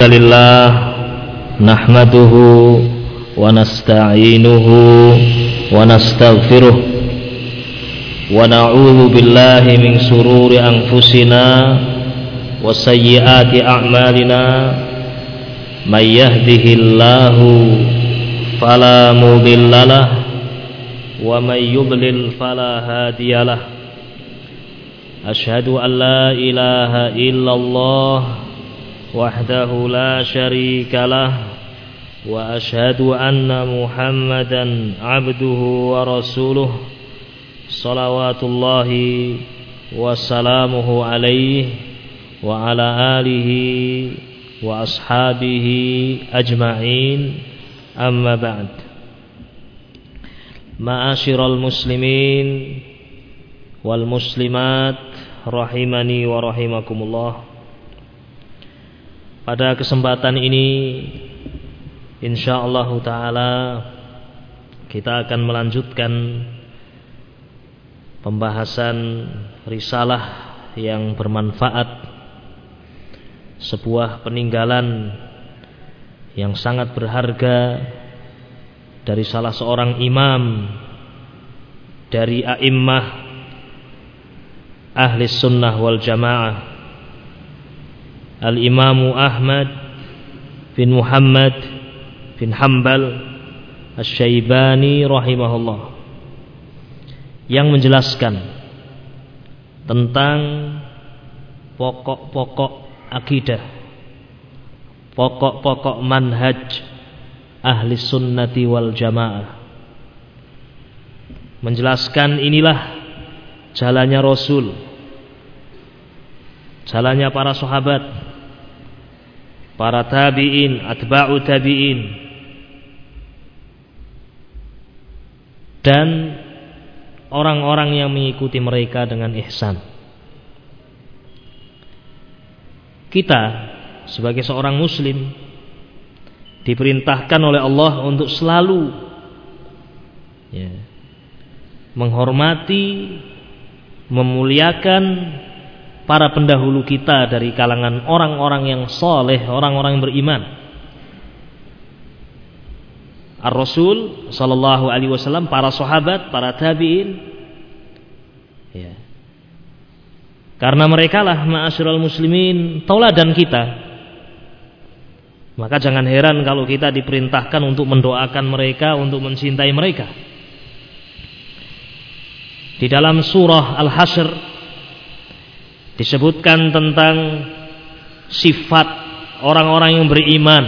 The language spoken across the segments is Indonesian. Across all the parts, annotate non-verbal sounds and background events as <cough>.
لله نحمده ونستعينه ونستغفره ونعوذ بالله من سرور أنفسنا وسيئات أعمالنا من يهده الله فلا مضل له ومن يضلل فلا هادي له أشهد أن لا إله إلا الله وحده لا شريك له وأشهد أن محمدا عبده ورسوله. صلوات الله وسلامه عليه وعلى آله وأصحابه أجمعين. أما بعد معاشر المسلمين والمسلمات رحمني ورحمكم الله. Pada kesempatan ini insyaallah taala kita akan melanjutkan pembahasan risalah yang bermanfaat sebuah peninggalan yang sangat berharga dari salah seorang imam dari a'immah ahli sunnah wal jamaah Al-Imamu Ahmad bin Muhammad bin Hambal Asy-Syaibani rahimahullah yang menjelaskan tentang pokok-pokok akidah pokok-pokok manhaj ahli sunnati wal jamaah. Menjelaskan inilah jalannya Rasul jalannya para sahabat para tabi'in, atba'u tabi'in dan orang-orang yang mengikuti mereka dengan ihsan. Kita sebagai seorang muslim diperintahkan oleh Allah untuk selalu ya, menghormati, memuliakan para pendahulu kita dari kalangan orang-orang yang soleh, orang-orang yang beriman. Ar-Rasul sallallahu alaihi wasallam, para sahabat, para tabi'in ya. Karena mereka lah ma'asyiral muslimin tauladan kita. Maka jangan heran kalau kita diperintahkan untuk mendoakan mereka, untuk mencintai mereka. Di dalam surah Al-Hasyr disebutkan tentang sifat orang-orang yang beriman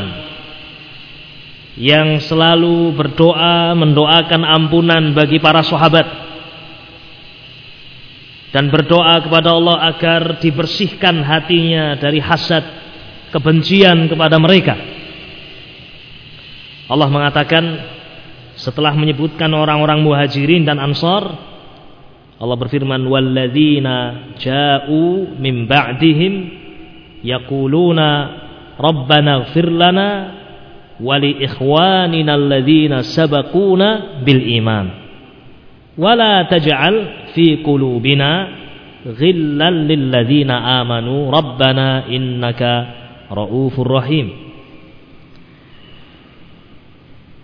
yang selalu berdoa mendoakan ampunan bagi para sahabat dan berdoa kepada Allah agar dibersihkan hatinya dari hasad kebencian kepada mereka. Allah mengatakan setelah menyebutkan orang-orang muhajirin dan ansar Allah berfirman walladzina ja'u min ba'dihim yaquluna rabbana ighfir lana wa li ikhwanina alladzina sabaquna bil iman wala taj'al fi qulubina lil ladzina amanu rabbana innaka raufur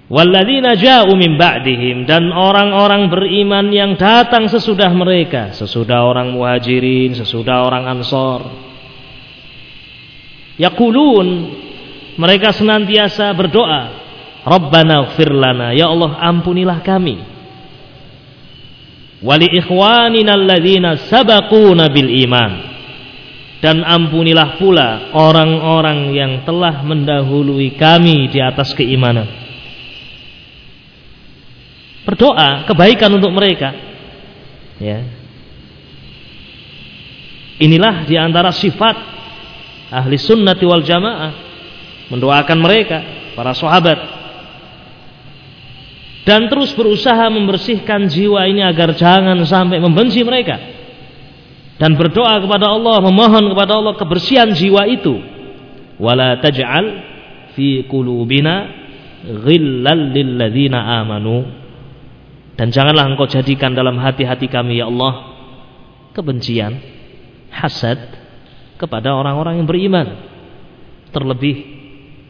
Walladzina ja'u min ba'dihim dan orang-orang beriman yang datang sesudah mereka, sesudah orang muhajirin, sesudah orang ansor. Yaqulun mereka senantiasa berdoa, Rabbana ighfir ya Allah ampunilah kami. Wali ikhwanina alladzina sabaquna bil iman. Dan ampunilah pula orang-orang yang telah mendahului kami di atas keimanan berdoa kebaikan untuk mereka. Ya. Inilah di antara sifat ahli sunnati wal jamaah mendoakan mereka para sahabat dan terus berusaha membersihkan jiwa ini agar jangan sampai membenci mereka dan berdoa kepada Allah memohon kepada Allah kebersihan jiwa itu wala taj'al fi qulubina ghillal lil amanu dan janganlah engkau jadikan dalam hati-hati kami ya Allah kebencian, hasad kepada orang-orang yang beriman. Terlebih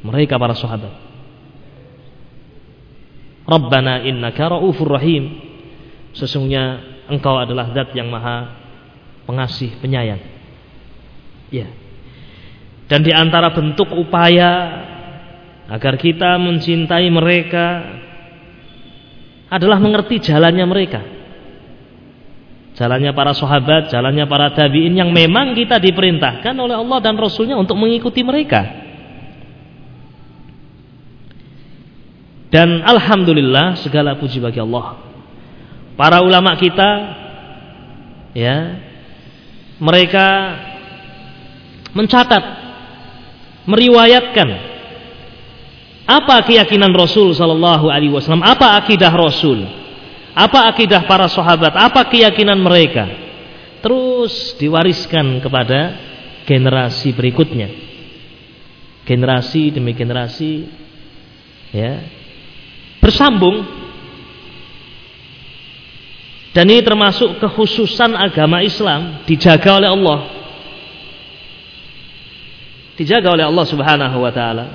mereka para sahabat. Rabbana innaka raufur rahim. Sesungguhnya engkau adalah zat yang maha pengasih penyayang. Ya. Dan di antara bentuk upaya agar kita mencintai mereka adalah mengerti jalannya mereka. Jalannya para sahabat, jalannya para tabi'in yang memang kita diperintahkan oleh Allah dan Rasulnya untuk mengikuti mereka. Dan Alhamdulillah segala puji bagi Allah. Para ulama kita ya mereka mencatat meriwayatkan apa keyakinan Rasul sallallahu alaihi wasallam? Apa akidah Rasul? Apa akidah para sahabat? Apa keyakinan mereka? Terus diwariskan kepada generasi berikutnya. Generasi demi generasi ya. Bersambung dan ini termasuk kekhususan agama Islam dijaga oleh Allah. Dijaga oleh Allah Subhanahu wa taala.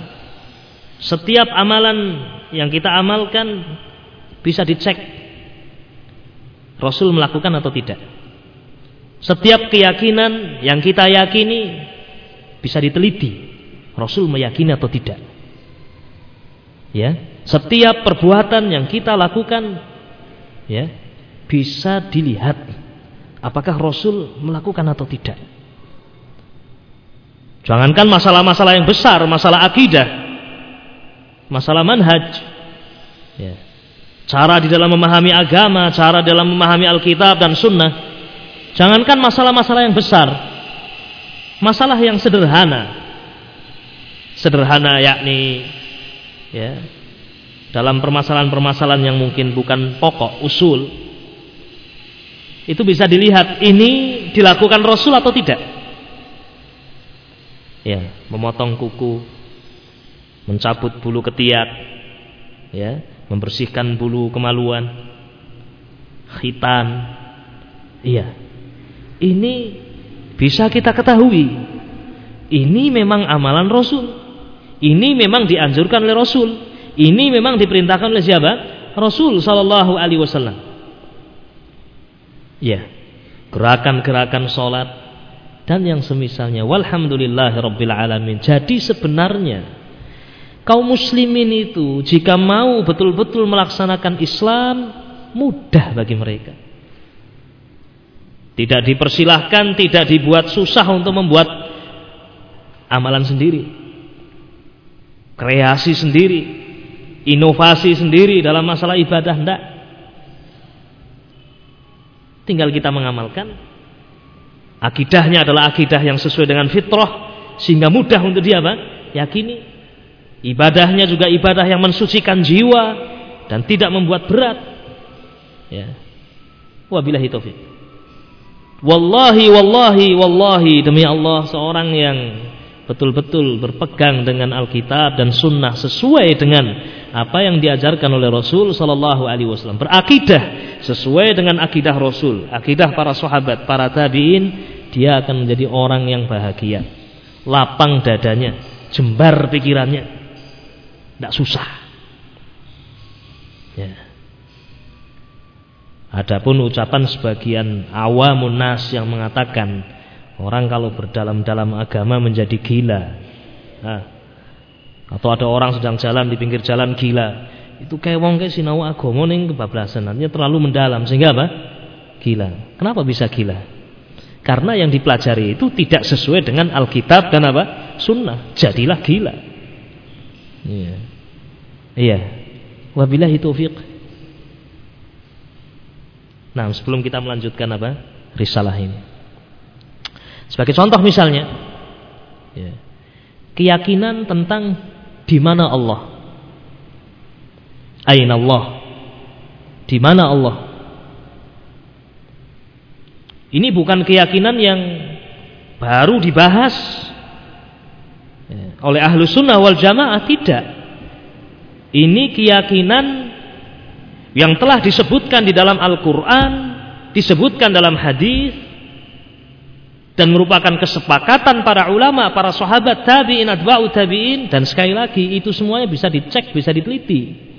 Setiap amalan yang kita amalkan bisa dicek Rasul melakukan atau tidak. Setiap keyakinan yang kita yakini bisa diteliti Rasul meyakini atau tidak. Ya, setiap perbuatan yang kita lakukan ya bisa dilihat apakah Rasul melakukan atau tidak. Jangankan masalah-masalah yang besar, masalah akidah, masalah manhaj. Ya. cara di dalam memahami agama cara dalam memahami Alkitab dan Sunnah. Jangankan masalah-masalah yang besar. Masalah yang sederhana. Sederhana yakni ya dalam permasalahan-permasalahan yang mungkin bukan pokok usul. Itu bisa dilihat ini dilakukan Rasul atau tidak? Ya memotong kuku mencabut bulu ketiak, ya, membersihkan bulu kemaluan, khitan. Iya. Ini bisa kita ketahui. Ini memang amalan Rasul. Ini memang dianjurkan oleh Rasul. Ini memang diperintahkan oleh siapa? Rasul sallallahu alaihi wasallam. Ya. Gerakan-gerakan salat dan yang semisalnya walhamdulillahirabbil alamin. Jadi sebenarnya kaum muslimin itu jika mau betul-betul melaksanakan Islam mudah bagi mereka. Tidak dipersilahkan, tidak dibuat susah untuk membuat amalan sendiri. Kreasi sendiri, inovasi sendiri dalam masalah ibadah enggak. Tinggal kita mengamalkan. Akidahnya adalah akidah yang sesuai dengan fitrah sehingga mudah untuk dia apa? Yakini Ibadahnya juga ibadah yang mensucikan jiwa dan tidak membuat berat. Ya. Wabillahi taufik. Wallahi wallahi wallahi demi Allah seorang yang betul-betul berpegang dengan Alkitab dan Sunnah sesuai dengan apa yang diajarkan oleh Rasul Sallallahu Alaihi Wasallam berakidah sesuai dengan akidah Rasul, akidah para sahabat, para tabiin, dia akan menjadi orang yang bahagia, lapang dadanya, jembar pikirannya, tidak susah. Ya. Adapun ucapan sebagian awamun nas yang mengatakan orang kalau berdalam-dalam agama menjadi gila. Nah, atau ada orang sedang jalan di pinggir jalan gila. Itu kayak wong kayak sinau agama ning kebablasan. Artinya terlalu mendalam sehingga apa? Gila. Kenapa bisa gila? Karena yang dipelajari itu tidak sesuai dengan Alkitab dan apa? Sunnah. Jadilah gila. Iya. Iya. Wabillahi taufiq. Nah, sebelum kita melanjutkan apa? Risalah ini. Sebagai contoh misalnya, ya, keyakinan tentang di mana Allah. Aina Allah. Di mana Allah? Ini bukan keyakinan yang baru dibahas ya, oleh ahlu sunnah wal jamaah tidak ini keyakinan yang telah disebutkan di dalam Al-Quran, disebutkan dalam hadis, dan merupakan kesepakatan para ulama, para sahabat tabi'in, atba'u tabi'in dan sekali lagi itu semuanya bisa dicek, bisa diteliti.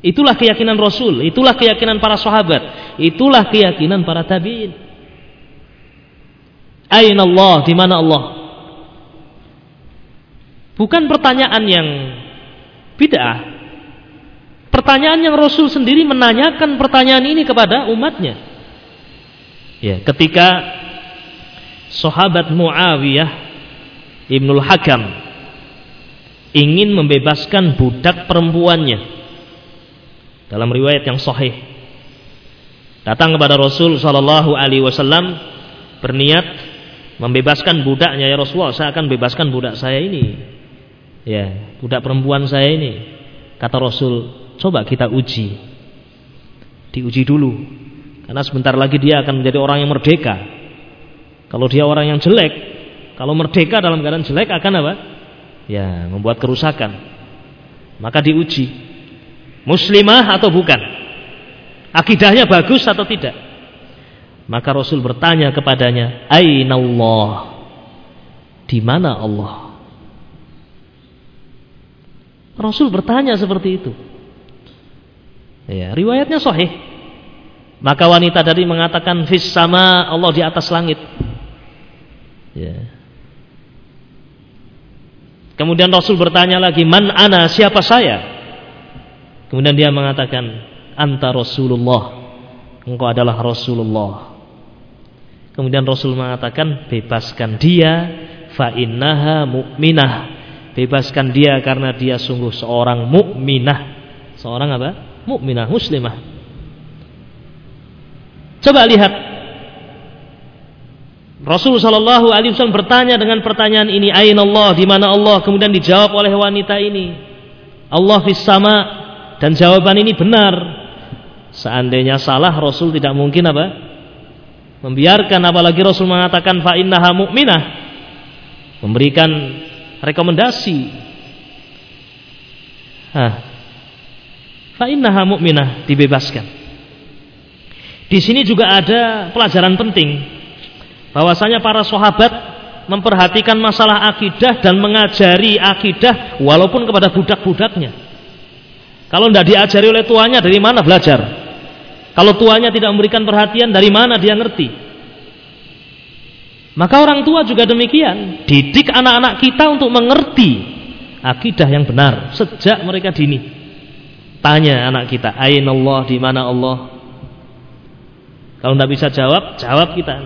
Itulah keyakinan Rasul, itulah keyakinan para sahabat, itulah keyakinan para tabi'in. Aina Allah, di mana Allah? Bukan pertanyaan yang bid'ah. Pertanyaan yang Rasul sendiri menanyakan pertanyaan ini kepada umatnya. Ya, ketika sahabat Muawiyah Ibnul Hakam ingin membebaskan budak perempuannya. Dalam riwayat yang sahih. Datang kepada Rasul sallallahu alaihi wasallam berniat membebaskan budaknya ya Rasulullah saya akan bebaskan budak saya ini. Ya budak perempuan saya ini kata Rasul coba kita uji diuji dulu karena sebentar lagi dia akan menjadi orang yang merdeka kalau dia orang yang jelek, kalau merdeka dalam keadaan jelek akan apa? Ya, membuat kerusakan. Maka diuji. Muslimah atau bukan? Akidahnya bagus atau tidak? Maka Rasul bertanya kepadanya, "Aina Allah?" Di mana Allah? Rasul bertanya seperti itu. Ya, riwayatnya sahih. Maka wanita tadi mengatakan fis sama Allah di atas langit. Ya. Kemudian Rasul bertanya lagi, "Man ana? Siapa saya?" Kemudian dia mengatakan, "Anta Rasulullah." Engkau adalah Rasulullah. Kemudian Rasul mengatakan, "Bebaskan dia fa innaha mu'minah." Bebaskan dia karena dia sungguh seorang mukminah. Seorang apa? Mukminah, muslimah. Coba lihat Rasul Shallallahu Alaihi Wasallam bertanya dengan pertanyaan ini, Ain Allah, di mana Allah? Kemudian dijawab oleh wanita ini, Allah fis sama. Dan jawaban ini benar. Seandainya salah, Rasul tidak mungkin apa? Membiarkan, apalagi Rasul mengatakan fa innaha mu'minah. Memberikan rekomendasi. Hah. Fa innaha mu'minah dibebaskan. Di sini juga ada pelajaran penting bahwasanya para sahabat memperhatikan masalah akidah dan mengajari akidah walaupun kepada budak-budaknya. Kalau tidak diajari oleh tuanya dari mana belajar? Kalau tuanya tidak memberikan perhatian dari mana dia ngerti? Maka orang tua juga demikian, didik anak-anak kita untuk mengerti akidah yang benar sejak mereka dini. Tanya anak kita, "Ain Allah? Di mana Allah?" Kalau tidak bisa jawab, jawab kita.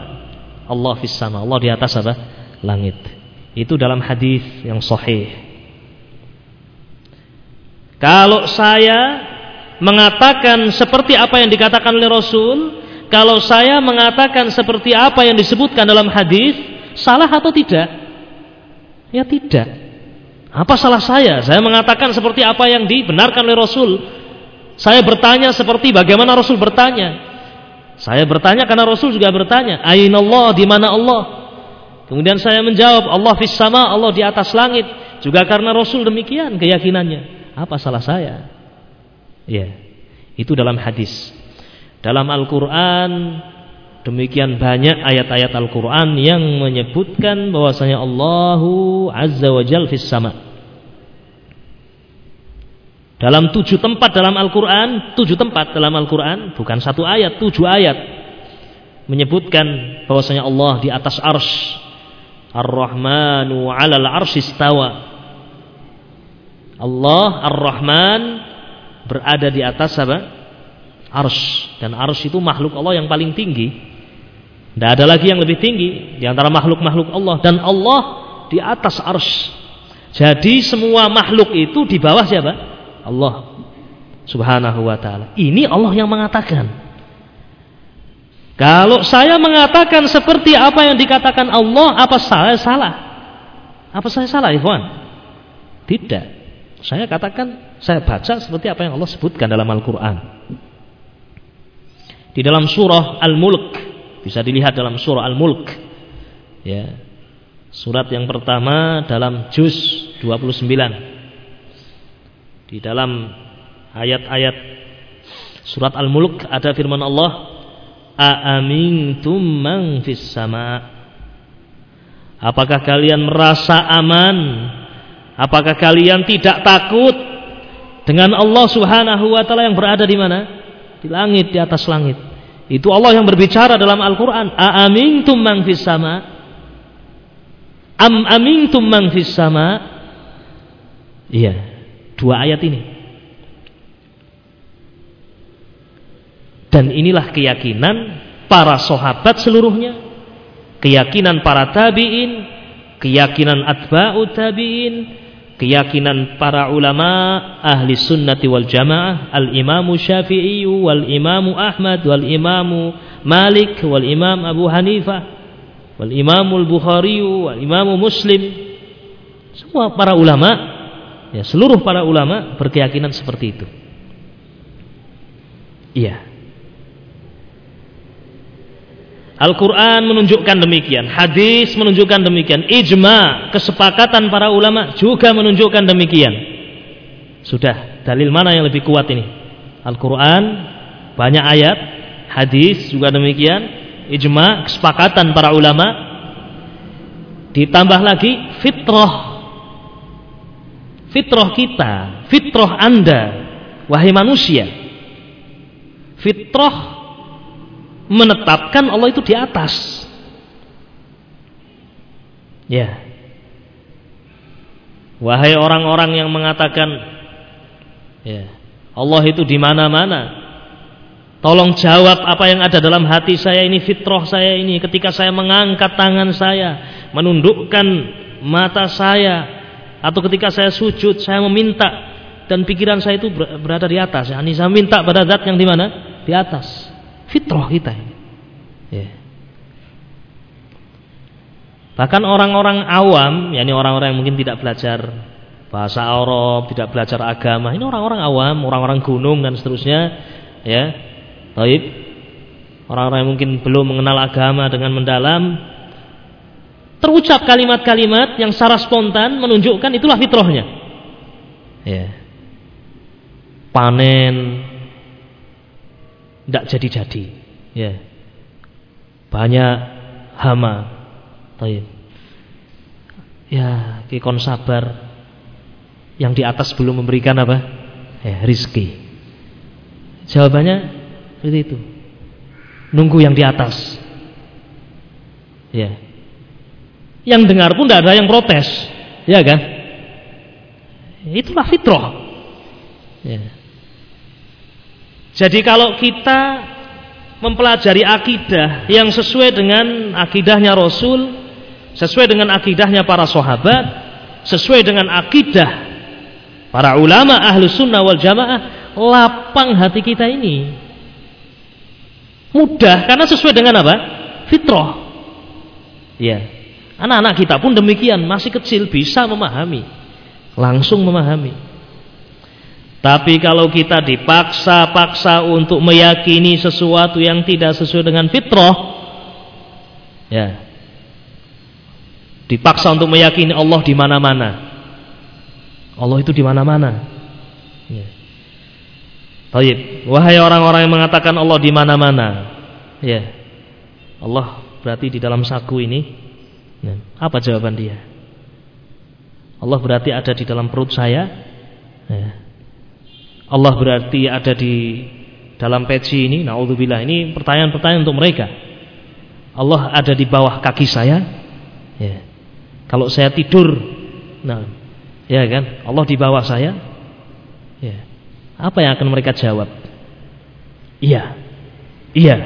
Allah fis sama. Allah di atas apa? Langit. Itu dalam hadis yang sahih. Kalau saya mengatakan seperti apa yang dikatakan oleh Rasul, kalau saya mengatakan seperti apa yang disebutkan dalam hadis, salah atau tidak? Ya tidak. Apa salah saya? Saya mengatakan seperti apa yang dibenarkan oleh Rasul. Saya bertanya seperti bagaimana Rasul bertanya. Saya bertanya karena Rasul juga bertanya, Aina Allah, di mana Allah? Kemudian saya menjawab, Allah fis sama, Allah di atas langit. Juga karena Rasul demikian keyakinannya. Apa salah saya? Ya, itu dalam hadis. Dalam Al-Quran demikian banyak ayat-ayat Al-Quran yang menyebutkan bahwasanya Allahu Azza wa Jal fis sama. Dalam tujuh tempat dalam Al-Quran, tujuh tempat dalam Al-Quran, bukan satu ayat, tujuh ayat menyebutkan bahwasanya Allah di atas ars. Ar-Rahmanu 'alal arsyistawa. Allah Ar-Rahman berada di atas apa? Ars. Dan ars itu makhluk Allah yang paling tinggi. Tidak ada lagi yang lebih tinggi di antara makhluk-makhluk Allah dan Allah di atas ars. Jadi semua makhluk itu di bawah siapa? Allah Subhanahu wa taala. Ini Allah yang mengatakan. Kalau saya mengatakan seperti apa yang dikatakan Allah, apa saya salah? Apa saya salah, Ikhwan? Tidak. Saya katakan, saya baca seperti apa yang Allah sebutkan dalam Al-Qur'an. Di dalam surah Al-Mulk, bisa dilihat dalam surah Al-Mulk. Ya. Surat yang pertama dalam juz 29 di dalam ayat-ayat surat Al-Mulk ada firman Allah Aamintum sama Apakah kalian merasa aman? Apakah kalian tidak takut dengan Allah Subhanahu wa taala yang berada di mana? Di langit, di atas langit. Itu Allah yang berbicara dalam Al-Qur'an, "Aamintum man fis sama?" Am amintum man fis sama? Iya, dua ayat ini. Dan inilah keyakinan para sahabat seluruhnya, keyakinan para tabi'in, keyakinan atba'u tabi'in, keyakinan para ulama ahli sunnati wal jamaah al-imamu syafi'i wal imamu ahmad wal imamu malik wal imam abu hanifah wal imamu al-bukhari wal imamu muslim. Semua para ulama ya seluruh para ulama berkeyakinan seperti itu. Iya Al-Quran menunjukkan demikian, hadis menunjukkan demikian, ijma, kesepakatan para ulama juga menunjukkan demikian. Sudah, dalil mana yang lebih kuat ini? Al-Quran, banyak ayat, hadis juga demikian, ijma, kesepakatan para ulama, ditambah lagi fitrah. Fitrah kita, fitrah anda, wahai manusia. Fitrah menetapkan Allah itu di atas. Ya. Wahai orang-orang yang mengatakan ya, Allah itu di mana-mana. Tolong jawab apa yang ada dalam hati saya ini fitrah saya ini ketika saya mengangkat tangan saya, menundukkan mata saya atau ketika saya sujud saya meminta dan pikiran saya itu berada di atas. Yani saya minta pada zat yang di mana? Di atas. Fitrah kita ini. Ya. Bahkan orang-orang awam, yakni orang-orang yang mungkin tidak belajar bahasa Arab, tidak belajar agama, ini orang-orang awam, orang-orang gunung dan seterusnya, ya. Baik. Orang-orang yang mungkin belum mengenal agama dengan mendalam, terucap kalimat-kalimat yang secara spontan menunjukkan itulah fitrahnya. Ya. Panen, tidak jadi-jadi. Ya. Banyak hama. Taib. Ya, kikon sabar. Yang di atas belum memberikan apa? Ya, rizki. Jawabannya seperti itu. Nunggu yang di atas. Ya. Yang dengar pun tidak ada yang protes. Ya kan? Itulah fitrah. Ya. Jadi kalau kita mempelajari akidah yang sesuai dengan akidahnya Rasul, sesuai dengan akidahnya para sahabat, sesuai dengan akidah para ulama ahlu sunnah wal jamaah, lapang hati kita ini. Mudah karena sesuai dengan apa? Fitrah. Ya. Anak-anak kita pun demikian, masih kecil bisa memahami. Langsung memahami. Tapi kalau kita dipaksa-paksa untuk meyakini sesuatu yang tidak sesuai dengan fitrah, ya, dipaksa untuk meyakini Allah di mana-mana. Allah itu di mana-mana. Ya. Wahai orang-orang yang mengatakan Allah di mana-mana, ya, Allah berarti di dalam saku ini. Ya. Apa jawaban dia? Allah berarti ada di dalam perut saya. Allah berarti ada di dalam peci ini, naudzubillah. Ini pertanyaan-pertanyaan untuk mereka. Allah ada di bawah kaki saya. Ya. Kalau saya tidur, nah, ya kan? Allah di bawah saya. Ya. Apa yang akan mereka jawab? Iya. Iya.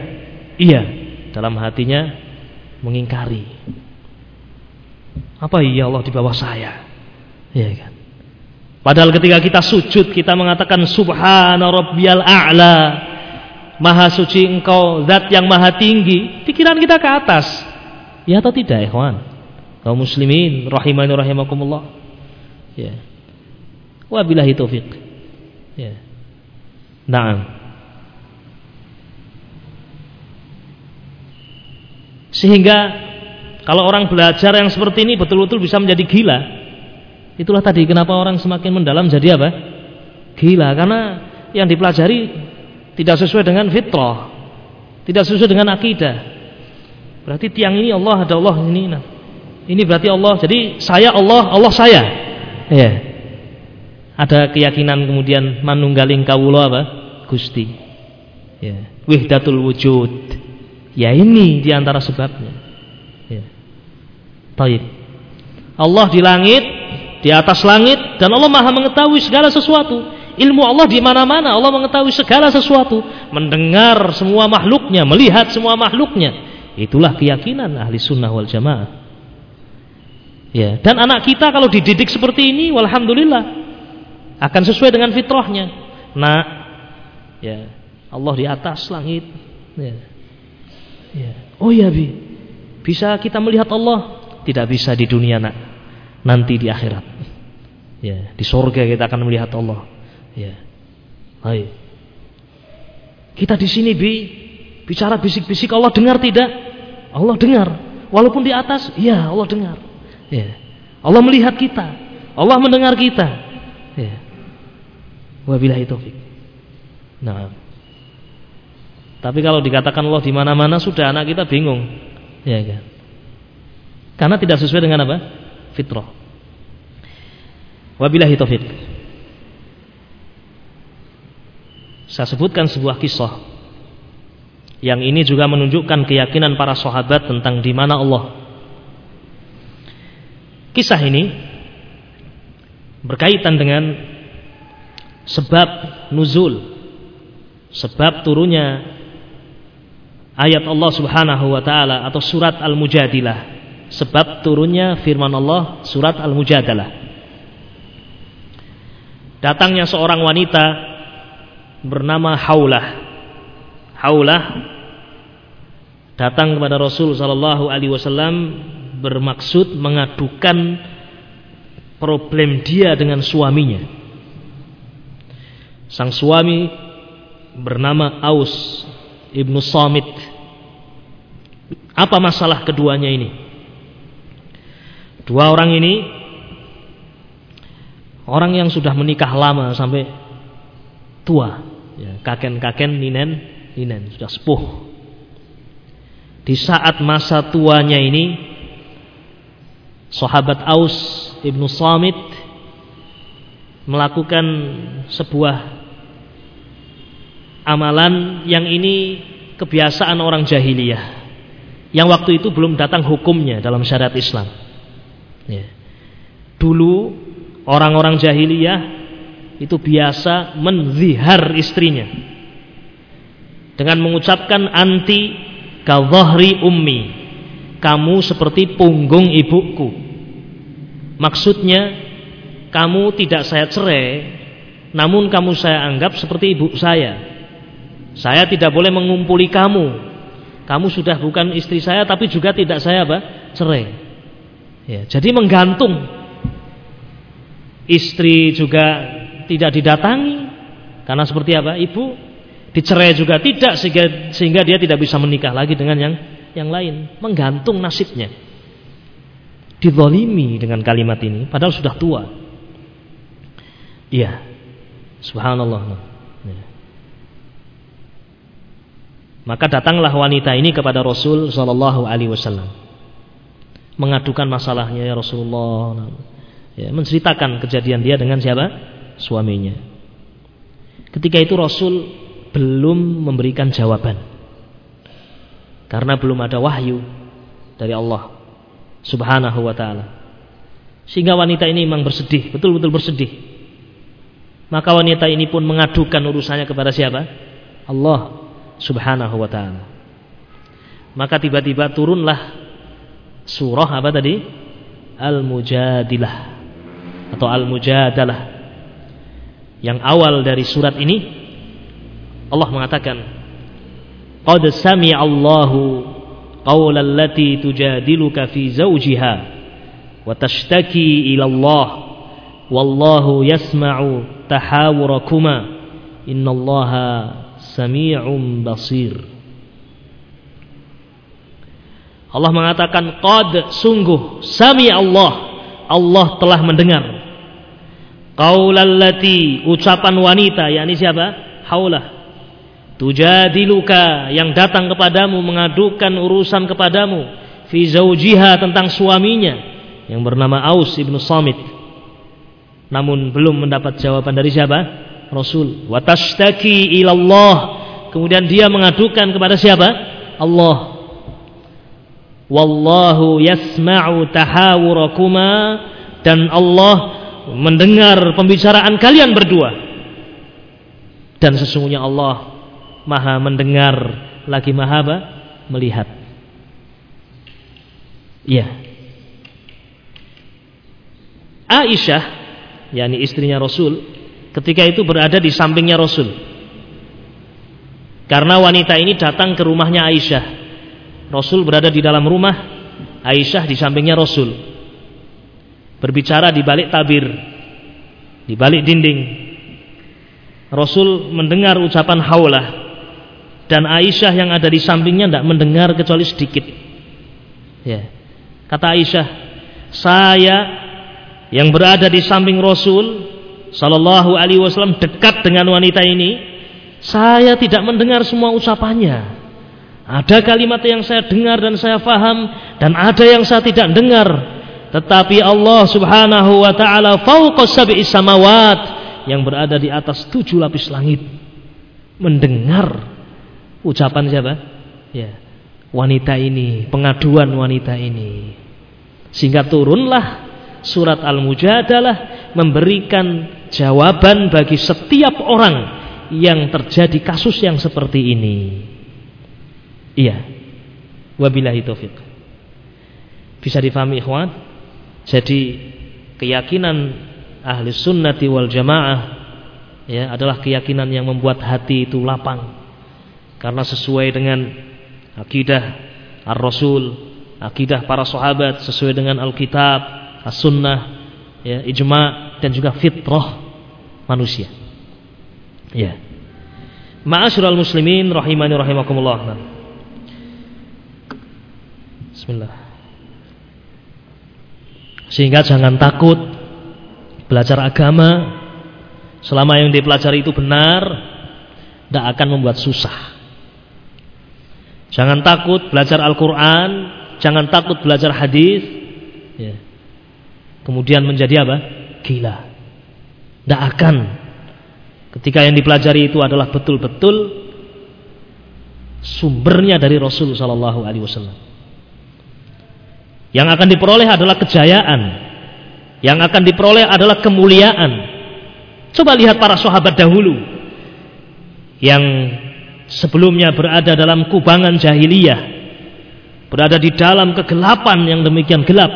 Iya. Dalam hatinya mengingkari. Apa iya Allah di bawah saya? Ya kan? Padahal ketika kita sujud kita mengatakan subhana rabbiyal a'la. Maha suci engkau zat yang maha tinggi. Pikiran kita ke atas. Ya atau tidak ikhwan? Kaum muslimin rahimani rahimakumullah. Ya. Wabillahi taufik. Ya. Naam. Sehingga kalau orang belajar yang seperti ini betul-betul bisa menjadi gila. Itulah tadi kenapa orang semakin mendalam jadi apa? Gila karena yang dipelajari tidak sesuai dengan fitrah, tidak sesuai dengan akidah. Berarti tiang ini Allah ada Allah ini. Nah. Ini berarti Allah. Jadi saya Allah, Allah saya. Ya. Ada keyakinan kemudian manunggaling kawula apa? Gusti. Ya. Wihdatul wujud. Ya ini di antara sebabnya. Ya. Allah di langit, di atas langit, dan Allah maha mengetahui segala sesuatu. Ilmu Allah di mana-mana. Allah mengetahui segala sesuatu, mendengar semua makhluknya, melihat semua makhluknya. Itulah keyakinan ahli sunnah wal jamaah. Ya, dan anak kita kalau dididik seperti ini, walhamdulillah akan sesuai dengan fitrahnya. Nah, ya Allah di atas langit. Ya. Ya. Oh ya bi, bisa kita melihat Allah? Tidak bisa di dunia nak, nanti di akhirat. Ya, di surga kita akan melihat Allah. Ya. Baik. Kita di sini bi bicara bisik-bisik Allah dengar tidak? Allah dengar. Walaupun di atas, iya Allah dengar. Ya. Allah melihat kita. Allah mendengar kita. Ya. Wabillahi taufik. Nah. Tapi kalau dikatakan Allah di mana-mana sudah anak kita bingung. Ya kan? Karena tidak sesuai dengan apa? Fitrah. Wabillahi taufik. Saya sebutkan sebuah kisah yang ini juga menunjukkan keyakinan para sahabat tentang di mana Allah. Kisah ini berkaitan dengan sebab nuzul, sebab turunnya ayat Allah Subhanahu wa taala atau surat Al-Mujadilah, sebab turunnya firman Allah surat Al-Mujadalah. Datangnya seorang wanita bernama Haulah. Haulah datang kepada Rasul sallallahu alaihi wasallam bermaksud mengadukan problem dia dengan suaminya. Sang suami bernama Aus ibnu Samit. Apa masalah keduanya ini? Dua orang ini orang yang sudah menikah lama sampai tua. Ya, kakek-kakek ninen ninen sudah sepuh. Di saat masa tuanya ini sahabat Aus ibnu Samit melakukan sebuah amalan yang ini kebiasaan orang jahiliyah. Yang waktu itu belum datang hukumnya dalam syariat Islam ya. dulu orang-orang jahiliyah itu biasa menzihar istrinya dengan mengucapkan anti kawahri ummi kamu seperti punggung ibuku. Maksudnya kamu tidak saya cerai namun kamu saya anggap seperti ibu saya. Saya tidak boleh mengumpuli kamu. Kamu sudah bukan istri saya tapi juga tidak saya apa? Cerai ya, jadi menggantung. Istri juga tidak didatangi. Karena seperti apa? Ibu dicerai juga tidak sehingga sehingga dia tidak bisa menikah lagi dengan yang yang lain. Menggantung nasibnya. Dizalimi dengan kalimat ini padahal sudah tua. Iya. Subhanallah. Ya. maka datanglah wanita ini kepada Rasul Shallallahu Alaihi Wasallam mengadukan masalahnya ya Rasulullah ya, menceritakan kejadian dia dengan siapa suaminya. Ketika itu Rasul belum memberikan jawaban. Karena belum ada wahyu dari Allah Subhanahu wa taala. Sehingga wanita ini memang bersedih, betul-betul bersedih. Maka wanita ini pun mengadukan urusannya kepada siapa? Allah Subhanahu wa taala. Maka tiba-tiba turunlah surah apa tadi? Al-Mujadilah. Atau Al-Mujadalah. Yang awal dari surat ini Allah mengatakan Qad sami'a Allahu qawla allati tujadiluka fi zawjiha wa tashtaki ila Allah wallahu yasma'u tahawurakuma innallaha sami'un basir Allah mengatakan qad sungguh sami Allah Allah telah mendengar Qaulallati ucapan wanita yakni siapa? Haulah. Tujadiluka yang datang kepadamu mengadukan urusan kepadamu fi zaujiha tentang suaminya yang bernama Aus ibnu Samit. Namun belum mendapat jawaban dari siapa? Rasul. Wa tashtaki ilallah. Kemudian dia mengadukan kepada siapa? Allah. Wallahu yasma'u tahawurakuma dan Allah mendengar pembicaraan kalian berdua. Dan sesungguhnya Allah Maha mendengar lagi Maha melihat. Iya. Aisyah, yakni istrinya Rasul, ketika itu berada di sampingnya Rasul. Karena wanita ini datang ke rumahnya Aisyah. Rasul berada di dalam rumah, Aisyah di sampingnya Rasul. Berbicara di balik tabir, di balik dinding. Rasul mendengar ucapan haulah dan Aisyah yang ada di sampingnya tidak mendengar kecuali sedikit. Ya. Kata Aisyah, saya yang berada di samping Rasul Sallallahu Alaihi Wasallam dekat dengan wanita ini, saya tidak mendengar semua ucapannya. Ada kalimat yang saya dengar dan saya faham dan ada yang saya tidak dengar. Tetapi Allah Subhanahu wa taala fauqa sab'i samawat yang berada di atas tujuh lapis langit mendengar ucapan siapa? Ya, wanita ini, pengaduan wanita ini. Sehingga turunlah surat Al-Mujadalah memberikan jawaban bagi setiap orang yang terjadi kasus yang seperti ini. Iya. Wabillahi taufik. Bisa difahami ikhwan? Jadi keyakinan ahli sunnati wal jamaah ya adalah keyakinan yang membuat hati itu lapang karena sesuai dengan akidah ar-rasul akidah para sahabat sesuai dengan Alkitab, As-Sunnah, ya, ijma dan juga fitrah manusia. Ya. Ma'asyiral muslimin rahimani rahimakumullah. Bismillah. Sehingga jangan takut belajar agama selama yang dipelajari itu benar tidak akan membuat susah. Jangan takut belajar Al-Quran Jangan takut belajar hadis. Ya. Kemudian menjadi apa? Gila. Tidak akan. Ketika yang dipelajari itu adalah betul-betul sumbernya dari Rasul Sallallahu Alaihi Wasallam. Yang akan diperoleh adalah kejayaan. Yang akan diperoleh adalah kemuliaan. Coba lihat para sahabat dahulu yang sebelumnya berada dalam kubangan jahiliyah berada di dalam kegelapan yang demikian gelap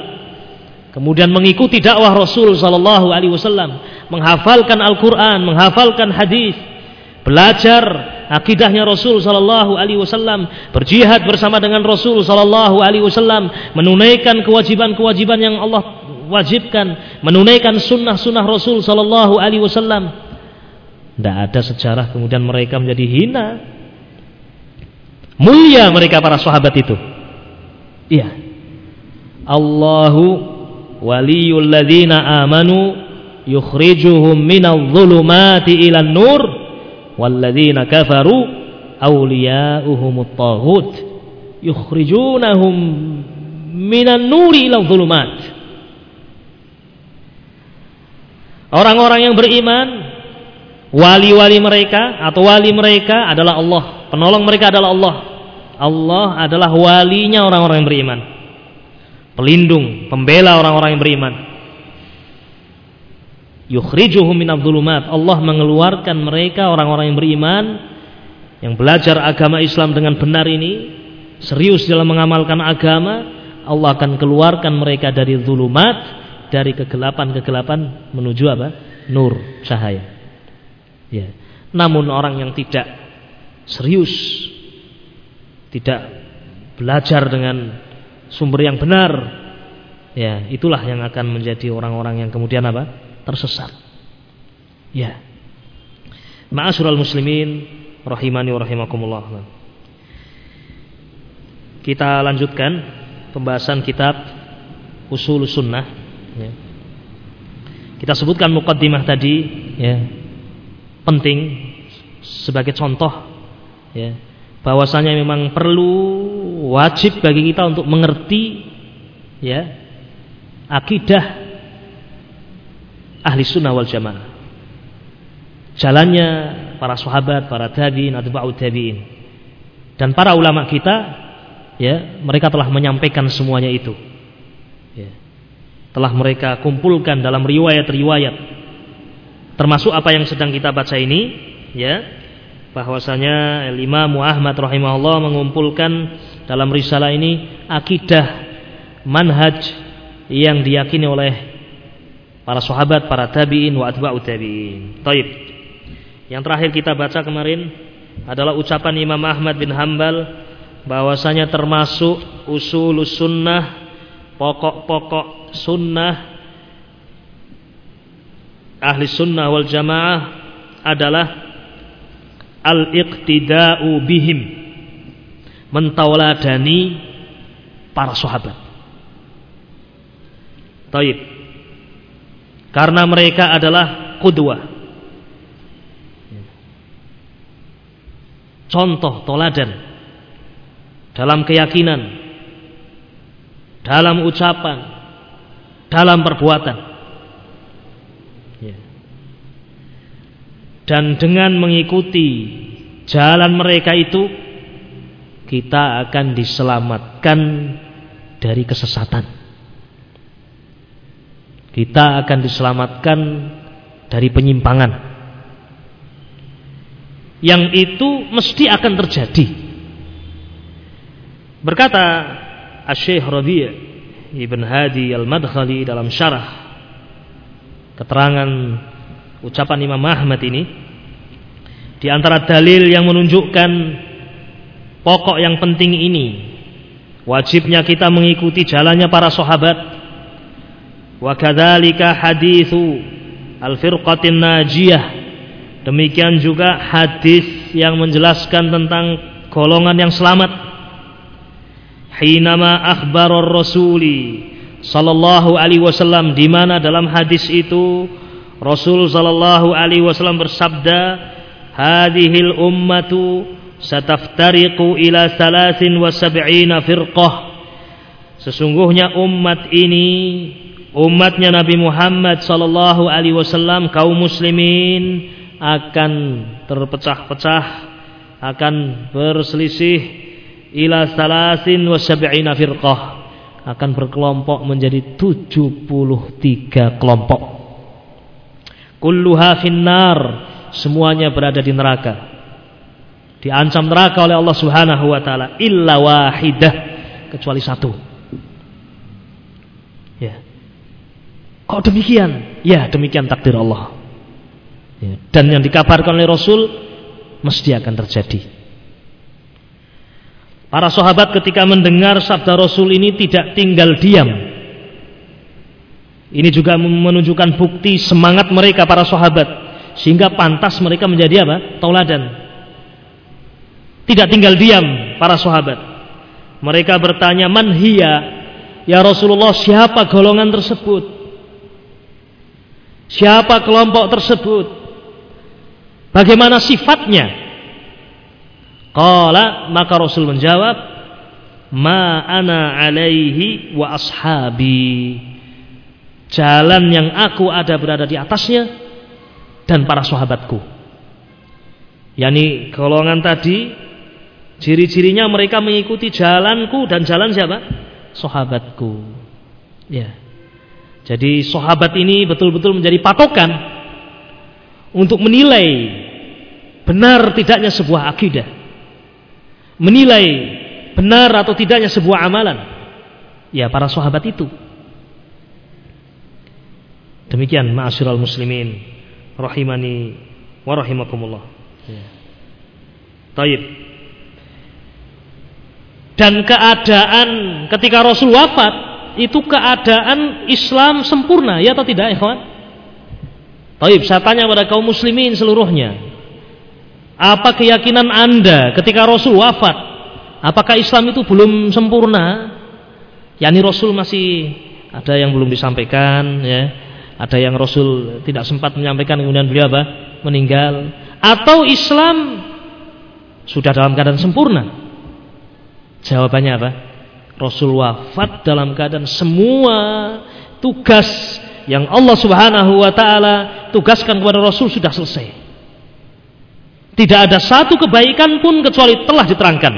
kemudian mengikuti dakwah Rasul sallallahu alaihi wasallam menghafalkan Al-Qur'an menghafalkan hadis belajar akidahnya Rasul sallallahu alaihi wasallam berjihad bersama dengan Rasul sallallahu alaihi wasallam menunaikan kewajiban-kewajiban yang Allah wajibkan menunaikan sunnah-sunnah Rasul sallallahu alaihi wasallam. Tidak ada sejarah kemudian mereka menjadi hina. Mulia mereka para sahabat itu. Iya. Allahu waliyul ladzina amanu yukhrijuhum minadh dhulumati ilan nur walladzina kafaru awliya'uhumut taghut yukhrijunahum minan nuri ila dhulumat Orang-orang yang beriman wali-wali mereka atau wali mereka adalah Allah, penolong mereka adalah Allah. Allah adalah walinya orang-orang yang beriman. Pelindung, pembela orang-orang yang beriman. Yukhrijuhum min dhulumat. Allah mengeluarkan mereka orang-orang yang beriman yang belajar agama Islam dengan benar ini, serius dalam mengamalkan agama, Allah akan keluarkan mereka dari zulumat, dari kegelapan-kegelapan menuju apa? Nur, cahaya. Ya. Namun orang yang tidak serius tidak belajar dengan sumber yang benar ya itulah yang akan menjadi orang-orang yang kemudian apa tersesat. Ya. Ma'asyiral muslimin rahimani wa rahimakumullah. Kita lanjutkan pembahasan kitab usul sunnah ya. kita sebutkan mukaddimah tadi ya penting sebagai contoh ya bahwasanya memang perlu wajib bagi kita untuk mengerti ya akidah ahli sunnah wal jamaah. Jalannya para sahabat, para tabiin, atba'ut tabiin. Dan para ulama kita ya mereka telah menyampaikan semuanya itu. Ya. telah mereka kumpulkan dalam riwayat-riwayat. Termasuk apa yang sedang kita baca ini ya bahwasanya Imam Ahmad rahimahullah mengumpulkan dalam risalah ini akidah manhaj yang diyakini oleh para sahabat, para tabi'in wa atba'u tabi'in. Taib. Yang terakhir kita baca kemarin adalah ucapan Imam Ahmad bin Hambal bahwasanya termasuk usul sunnah, pokok-pokok sunnah ahli sunnah wal jamaah adalah al-iqtida'u bihim mentauladani para sahabat. Taib. Karena mereka adalah qudwah. Contoh toladan dalam keyakinan, dalam ucapan, dalam perbuatan. Dan dengan mengikuti jalan mereka itu kita akan diselamatkan dari kesesatan. Kita akan diselamatkan dari penyimpangan. Yang itu mesti akan terjadi. Berkata Asy-Syaikh Rabi' Ibn Hadi Al-Madkhali dalam syarah keterangan ucapan Imam Ahmad ini di antara dalil yang menunjukkan pokok yang penting ini wajibnya kita mengikuti jalannya para sahabat wa kadzalika haditsu al-firqatin najiyah demikian juga hadis yang menjelaskan tentang golongan yang selamat hinama akhbarur rasuli sallallahu alaihi wasallam di mana dalam hadis itu Rasul sallallahu alaihi wasallam bersabda, "Hadhil ummatu sataftariqu ila salasin wa sab'ina firqah." Sesungguhnya umat ini umatnya Nabi Muhammad sallallahu alaihi wasallam kaum muslimin akan terpecah-pecah akan berselisih ila salasin wa sab'ina firqah akan berkelompok menjadi 73 kelompok. Kulluha finnar semuanya berada di neraka. Diancam neraka oleh Allah Subhanahu wa taala illa wahidah kecuali satu. Ya kok demikian ya demikian takdir Allah ya. dan yang dikabarkan oleh Rasul mesti akan terjadi Para sahabat ketika mendengar sabda Rasul ini tidak tinggal diam ini juga menunjukkan bukti semangat mereka para sahabat sehingga pantas mereka menjadi apa? tauladan. Tidak tinggal diam para sahabat. Mereka bertanya, "Man hiya?" Ya Rasulullah, siapa golongan tersebut? Siapa kelompok tersebut? Bagaimana sifatnya? Qala maka Rasul menjawab, "Ma ana alaihi wa ashabi." jalan yang aku ada berada di atasnya dan para sahabatku. Yani golongan tadi ciri-cirinya mereka mengikuti jalanku dan jalan siapa? Sahabatku. Ya. Jadi sahabat ini betul-betul menjadi patokan untuk menilai benar tidaknya sebuah akidah. Menilai benar atau tidaknya sebuah amalan. Ya, para sahabat itu. Demikian ma'asyiral muslimin rahimani wa rahimakumullah. Ya. Taib. Dan keadaan ketika Rasul wafat itu keadaan Islam sempurna ya atau tidak ikhwan? Taib, saya tanya pada kaum muslimin seluruhnya. Apa keyakinan Anda ketika Rasul wafat? Apakah Islam itu belum sempurna? Yani Rasul masih ada yang belum disampaikan ya ada yang Rasul tidak sempat menyampaikan kemudian beliau apa? Meninggal. Atau Islam sudah dalam keadaan sempurna? Jawabannya apa? Rasul wafat dalam keadaan semua tugas yang Allah Subhanahu wa taala tugaskan kepada Rasul sudah selesai. Tidak ada satu kebaikan pun kecuali telah diterangkan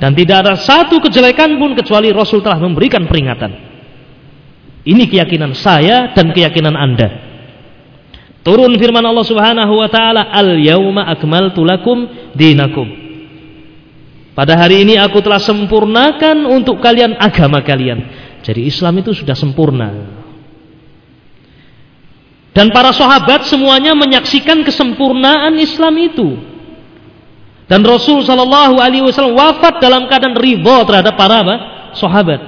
dan tidak ada satu kejelekan pun kecuali Rasul telah memberikan peringatan. Ini keyakinan saya dan keyakinan Anda. Turun firman Allah Subhanahu wa taala, "Al-yauma akmaltu lakum dinakum." Pada hari ini aku telah sempurnakan untuk kalian agama kalian. Jadi Islam itu sudah sempurna. Dan para sahabat semuanya menyaksikan kesempurnaan Islam itu. Dan Rasul Shallallahu Alaihi Wasallam wafat dalam keadaan ridho terhadap para sahabat.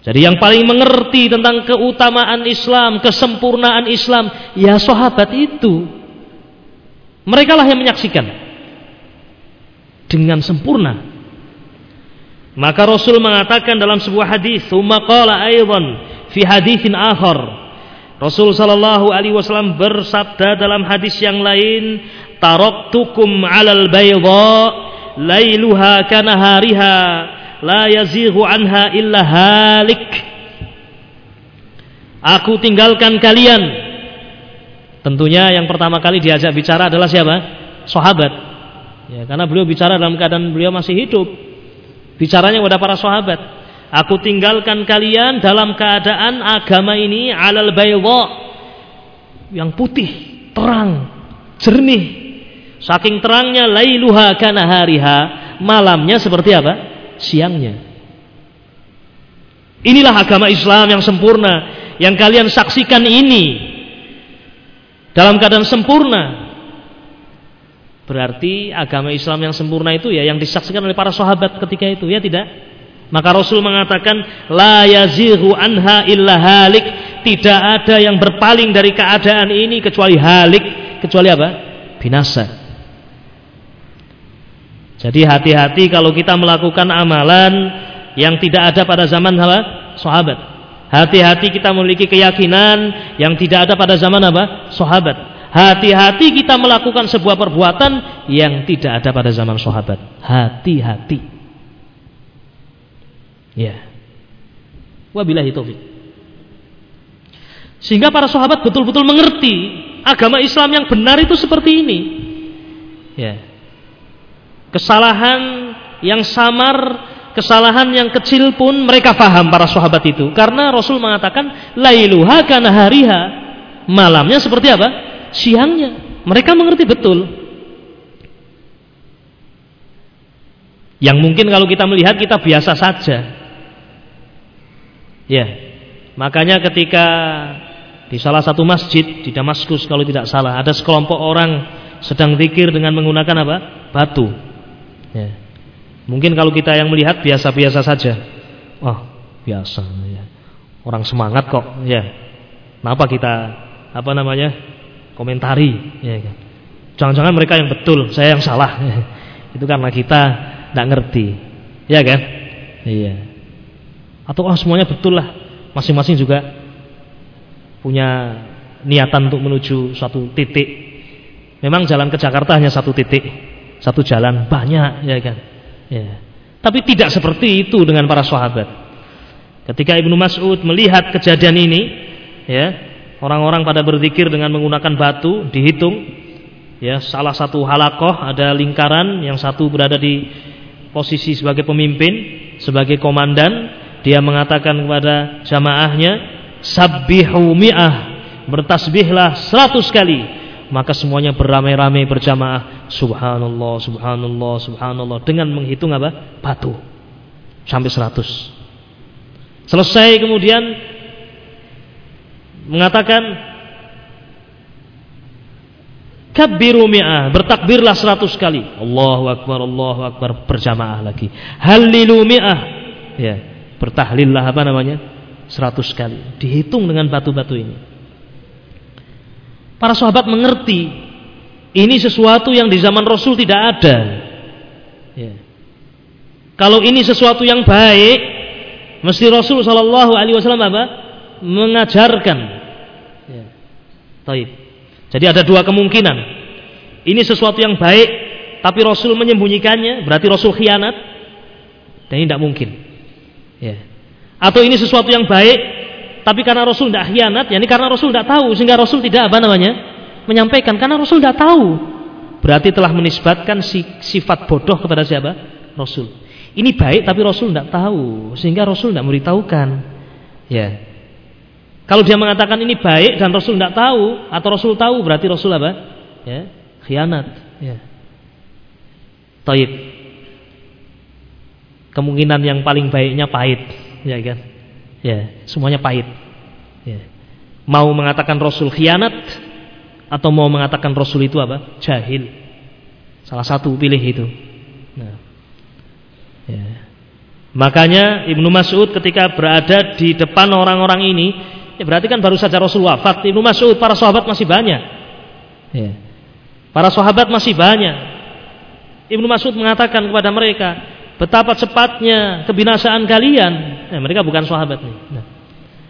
Jadi yang paling mengerti tentang keutamaan Islam, kesempurnaan Islam, ya sahabat itu. Mereka lah yang menyaksikan dengan sempurna. Maka Rasul mengatakan dalam sebuah hadis, "Tsumma qala aidan fi haditsin akhar" Rasul sallallahu alaihi wasallam bersabda dalam hadis yang lain, "Taraktukum 'alal bayda lailuha kanahariha la yazighu anha illa halik." Aku tinggalkan kalian. Tentunya yang pertama kali diajak bicara adalah siapa? Sahabat. Ya, karena beliau bicara dalam keadaan beliau masih hidup. Bicaranya kepada para sahabat. Aku tinggalkan kalian dalam keadaan agama ini alal bayda yang putih, terang, jernih. Saking terangnya lailuha kana hariha, malamnya seperti apa? Siangnya. Inilah agama Islam yang sempurna yang kalian saksikan ini dalam keadaan sempurna. Berarti agama Islam yang sempurna itu ya yang disaksikan oleh para sahabat ketika itu ya tidak? Maka Rasul mengatakan la yazighu anha illa halik, tidak ada yang berpaling dari keadaan ini kecuali halik, kecuali apa? Binasa. Jadi hati-hati kalau kita melakukan amalan yang tidak ada pada zaman apa? Sahabat. Hati-hati kita memiliki keyakinan yang tidak ada pada zaman apa? Sahabat. Hati-hati kita melakukan sebuah perbuatan yang tidak ada pada zaman sahabat. Hati-hati. Ya. Wabillahi taufik. Sehingga para sahabat betul-betul mengerti agama Islam yang benar itu seperti ini. Ya. Kesalahan yang samar, kesalahan yang kecil pun mereka faham para sahabat itu karena Rasul mengatakan lailuha kana hariha. Malamnya seperti apa? Siangnya. Mereka mengerti betul. Yang mungkin kalau kita melihat kita biasa saja. Ya. Makanya ketika di salah satu masjid di Damaskus kalau tidak salah ada sekelompok orang sedang zikir dengan menggunakan apa? batu. Ya. Mungkin kalau kita yang melihat biasa-biasa saja. Oh, biasa ya. Orang semangat kok, ya. Kenapa kita apa namanya? Komentari, ya kan. Jangan-jangan mereka yang betul, saya yang salah. <laughs> Itu karena kita tidak ngerti. Ya kan? Iya atau oh semuanya betul lah masing-masing juga punya niatan untuk menuju suatu titik memang jalan ke Jakarta hanya satu titik satu jalan banyak ya kan ya tapi tidak seperti itu dengan para sahabat ketika Ibnu Mas'ud melihat kejadian ini ya orang-orang pada berzikir dengan menggunakan batu dihitung. Ya salah satu halakoh ada lingkaran yang satu berada di posisi sebagai pemimpin sebagai komandan. Dia mengatakan kepada jamaahnya sabbihu mi'ah bertasbihlah seratus kali. Maka semuanya beramai-ramai berjamaah. Subhanallah subhanallah subhanallah. Dengan menghitung apa? Batu. Sampai seratus. Selesai kemudian mengatakan kabbiru mi'ah bertakbirlah seratus kali. Allahu akbar Allahu akbar berjamaah lagi. Halilu mi'ah ya bertahlillah apa namanya? seratus kali. Dihitung dengan batu-batu ini. Para sahabat mengerti ini sesuatu yang di zaman Rasul tidak ada. Ya. kalau ini sesuatu yang baik mesti Rasul Shallallahu Alaihi Wasallam apa mengajarkan ya. Taib. jadi ada dua kemungkinan ini sesuatu yang baik tapi Rasul menyembunyikannya, berarti Rasul khianat. Dan ini tidak mungkin. Ya. Atau ini sesuatu yang baik, tapi karena Rasul tidak khianat, ya ini karena Rasul tidak tahu, sehingga Rasul tidak apa namanya menyampaikan. Karena Rasul tidak tahu, berarti telah menisbatkan sifat bodoh kepada siapa? Rasul. Ini baik, tapi Rasul tidak tahu, sehingga Rasul tidak memberitahukan. Ya. Kalau dia mengatakan ini baik dan Rasul tidak tahu, atau Rasul tahu, berarti Rasul apa? Ya, khianat. Ya. Taib. Kemungkinan yang paling baiknya pahit, ya kan? Ya, semuanya pahit. Ya. Mau mengatakan Rasul khianat atau mau mengatakan Rasul itu apa? Jahil. Salah satu pilih itu. Nah. Ya. Makanya Ibnu Mas'ud ketika berada di depan orang-orang ini, ya berarti kan baru saja Rasul wafat. Ibnu Mas'ud para sahabat masih banyak. Ya. Para sahabat masih banyak. Ibnu Mas'ud mengatakan kepada mereka, betapa cepatnya kebinasaan kalian. Eh, mereka bukan sahabat nih. Nah,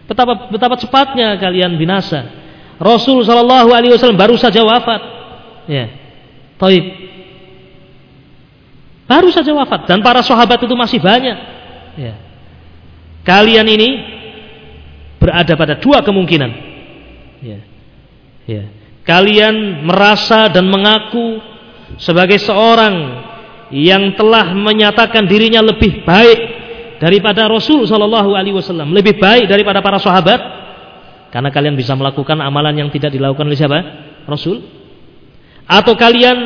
betapa betapa cepatnya kalian binasa. Rasul Shallallahu Alaihi Wasallam baru saja wafat. Ya, Taib. Baru saja wafat dan para sahabat itu masih banyak. Ya. Kalian ini berada pada dua kemungkinan. Ya. Ya. Kalian merasa dan mengaku sebagai seorang yang telah menyatakan dirinya lebih baik daripada Rasul Shallallahu Alaihi Wasallam, lebih baik daripada para sahabat, karena kalian bisa melakukan amalan yang tidak dilakukan oleh siapa? Rasul. Atau kalian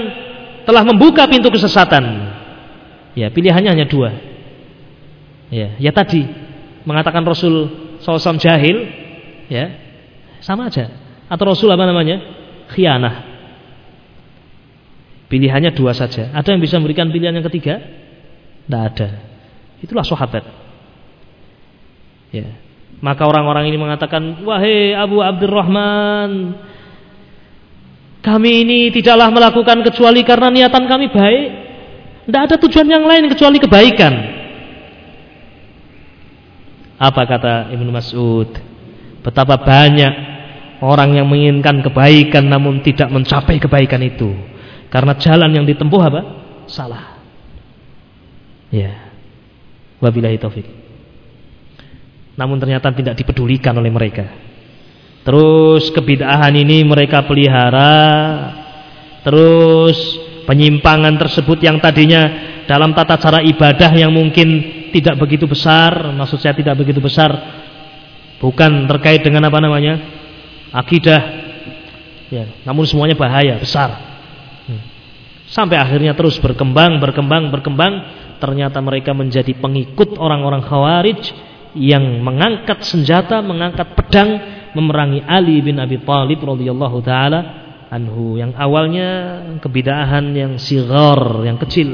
telah membuka pintu kesesatan. Ya, pilihannya hanya dua. Ya, ya tadi mengatakan Rasul SAW jahil, ya sama aja. Atau Rasul apa namanya? Khianah. Pilihannya dua saja. Ada yang bisa memberikan pilihan yang ketiga? Tidak ada. Itulah sahabat. Ya. Maka orang-orang ini mengatakan, wahai Abu Abdurrahman, kami ini tidaklah melakukan kecuali karena niatan kami baik. Tidak ada tujuan yang lain kecuali kebaikan. Apa kata Ibnu Mas'ud? Betapa banyak orang yang menginginkan kebaikan namun tidak mencapai kebaikan itu. Karena jalan yang ditempuh apa? Salah. Ya. Wabillahi taufik. Namun ternyata tidak dipedulikan oleh mereka. Terus kebidahan ini mereka pelihara. Terus penyimpangan tersebut yang tadinya dalam tata cara ibadah yang mungkin tidak begitu besar, maksud saya tidak begitu besar, bukan terkait dengan apa namanya akidah, ya, namun semuanya bahaya besar. Sampai akhirnya terus berkembang, berkembang, berkembang. Ternyata mereka menjadi pengikut orang-orang Khawarij yang mengangkat senjata, mengangkat pedang memerangi Ali bin Abi Thalib radhiyallahu taala anhu yang awalnya kebidahan yang sigar, yang kecil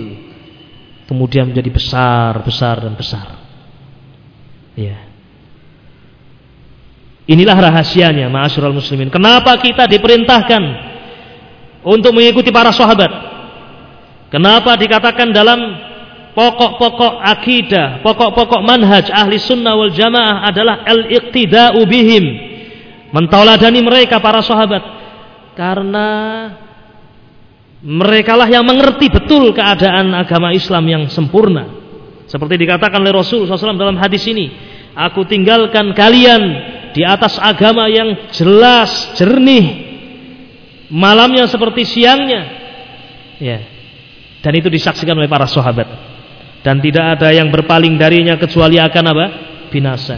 kemudian menjadi besar, besar dan besar. Ya. Inilah rahasianya ma'asyiral muslimin. Kenapa kita diperintahkan untuk mengikuti para sahabat? Kenapa dikatakan dalam pokok-pokok akidah, pokok-pokok manhaj ahli sunnah wal jamaah adalah al-iqtida'u bihim. Mentauladani mereka para sahabat. Karena merekalah yang mengerti betul keadaan agama Islam yang sempurna. Seperti dikatakan oleh Rasul SAW dalam hadis ini. Aku tinggalkan kalian di atas agama yang jelas, jernih. Malamnya seperti siangnya. Ya. Dan itu disaksikan oleh para sahabat. Dan tidak ada yang berpaling darinya kecuali akan apa? Binasa.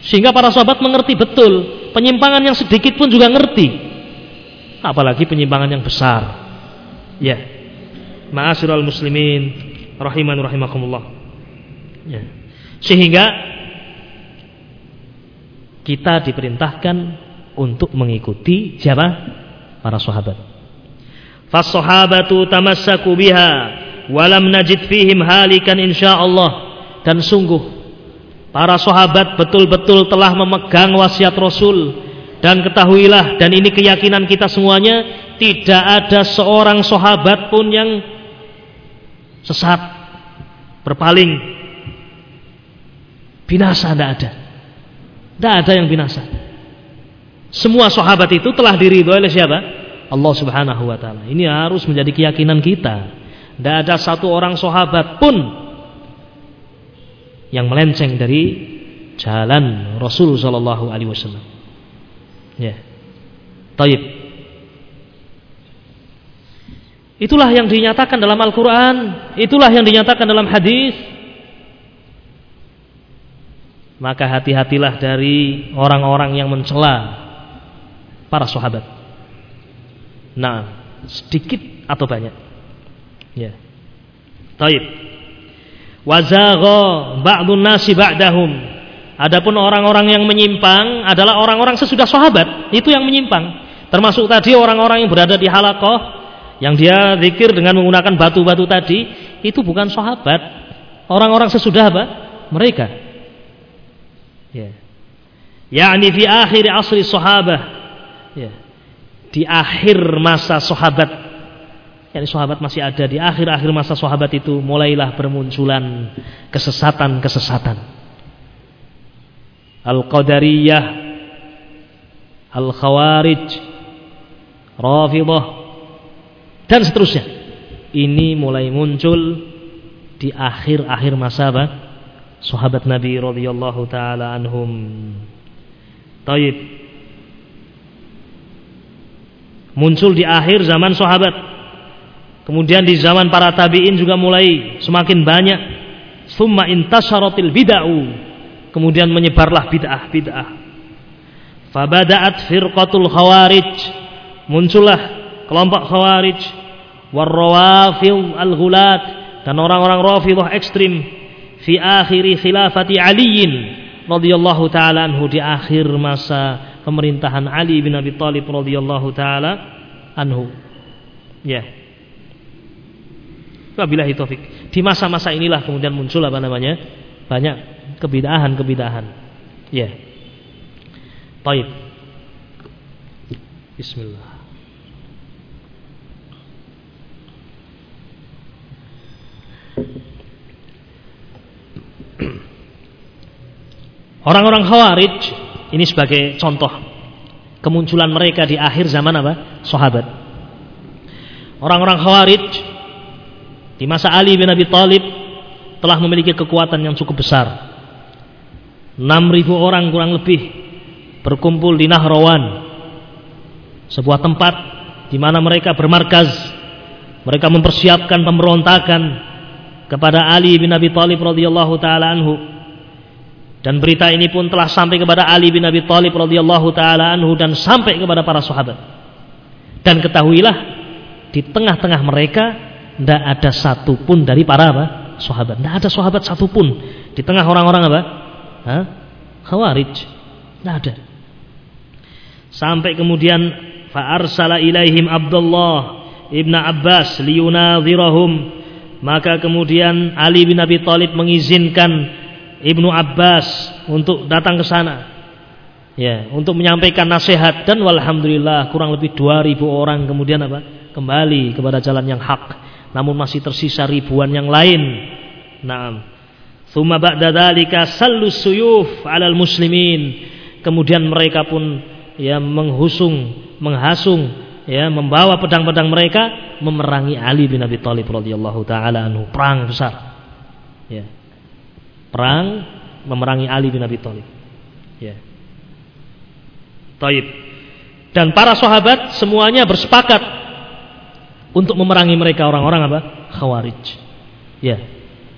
Sehingga para sahabat mengerti betul. Penyimpangan yang sedikit pun juga ngerti. Apalagi penyimpangan yang besar. Ya. Ma'asyiral muslimin rahiman rahimakumullah. Ya. Sehingga kita diperintahkan untuk mengikuti siapa? Para sahabat. Fassahabatu tamassaku biha walam najid fihim halikan insyaallah dan sungguh para sahabat betul-betul telah memegang wasiat Rasul dan ketahuilah dan ini keyakinan kita semuanya tidak ada seorang sahabat pun yang sesat berpaling binasa tidak ada tidak ada yang binasa semua sahabat itu telah diridhoi oleh siapa Allah Subhanahu wa taala. Ini harus menjadi keyakinan kita. Tidak ada satu orang sahabat pun yang melenceng dari jalan Rasul Shallallahu Alaihi Wasallam. Ya, taib. Itulah yang dinyatakan dalam Al-Quran, itulah yang dinyatakan dalam hadis. Maka hati-hatilah dari orang-orang yang mencela para sahabat. Nah, sedikit atau banyak. Ya. Taib. Wazagha ba'dun nasi ba'dahum. Adapun orang-orang yang menyimpang adalah orang-orang sesudah sahabat, itu yang menyimpang. Termasuk tadi orang-orang yang berada di halakoh yang dia zikir dengan menggunakan batu-batu tadi, itu bukan sahabat. Orang-orang sesudah apa? Mereka. Ya. Yakni fi akhir asri sahabah. Ya. Di akhir masa sahabat yakni sahabat masih ada di akhir-akhir masa sahabat itu mulailah bermunculan kesesatan-kesesatan. Al-Qadariyah, Al-Khawarij, Rafidah dan seterusnya. Ini mulai muncul di akhir-akhir masa apa? Sahabat Nabi radhiyallahu taala anhum. Taib. Muncul di akhir zaman sahabat Kemudian di zaman para tabi'in juga mulai semakin banyak. Summa intasyaratil bid'ah. Kemudian menyebarlah bid'ah, bid'ah. Fabada'at firqatul khawarij. Muncullah kelompok khawarij. Warrawafil al-ghulat. Dan orang-orang rafidah ekstrim. Fi akhiri khilafati aliyin. radhiyallahu ta'ala anhu. Di akhir masa pemerintahan Ali bin Abi Thalib radhiyallahu ta'ala anhu. Ya. Yeah. Wabillahi taufik. Di masa-masa inilah kemudian muncul apa namanya? Banyak kebidahan-kebidahan. Ya. Baik. Bismillah. Orang-orang Khawarij ini sebagai contoh kemunculan mereka di akhir zaman apa? Sahabat. Orang-orang Khawarij di masa Ali bin Abi Thalib telah memiliki kekuatan yang cukup besar. 6000 orang kurang lebih berkumpul di Nahrawan. Sebuah tempat di mana mereka bermarkaz. Mereka mempersiapkan pemberontakan kepada Ali bin Abi Thalib radhiyallahu taala anhu. Dan berita ini pun telah sampai kepada Ali bin Abi Thalib radhiyallahu taala anhu dan sampai kepada para sahabat. Dan ketahuilah di tengah-tengah mereka tidak ada satupun dari para apa? sahabat. Tidak ada sahabat satupun di tengah orang-orang apa? Hah? Khawarij. Tidak ada. Sampai kemudian fa'arsala ilaihim Abdullah ibn Abbas liyunadhirahum maka kemudian Ali bin Abi Thalib mengizinkan Ibnu Abbas untuk datang ke sana ya untuk menyampaikan nasihat dan walhamdulillah kurang lebih 2000 orang kemudian apa kembali kepada jalan yang hak namun masih tersisa ribuan yang lain. Naam. Tsumma ba'da dzalika sallus suyuf 'alal muslimin. Kemudian mereka pun ya menghusung, menghasung ya membawa pedang-pedang mereka memerangi Ali bin Abi Thalib radhiyallahu taala anhu. Perang besar. Ya. Perang memerangi Ali bin Abi Thalib. Ya. Taib. Dan para sahabat semuanya bersepakat untuk memerangi mereka orang-orang apa? Khawarij. Ya.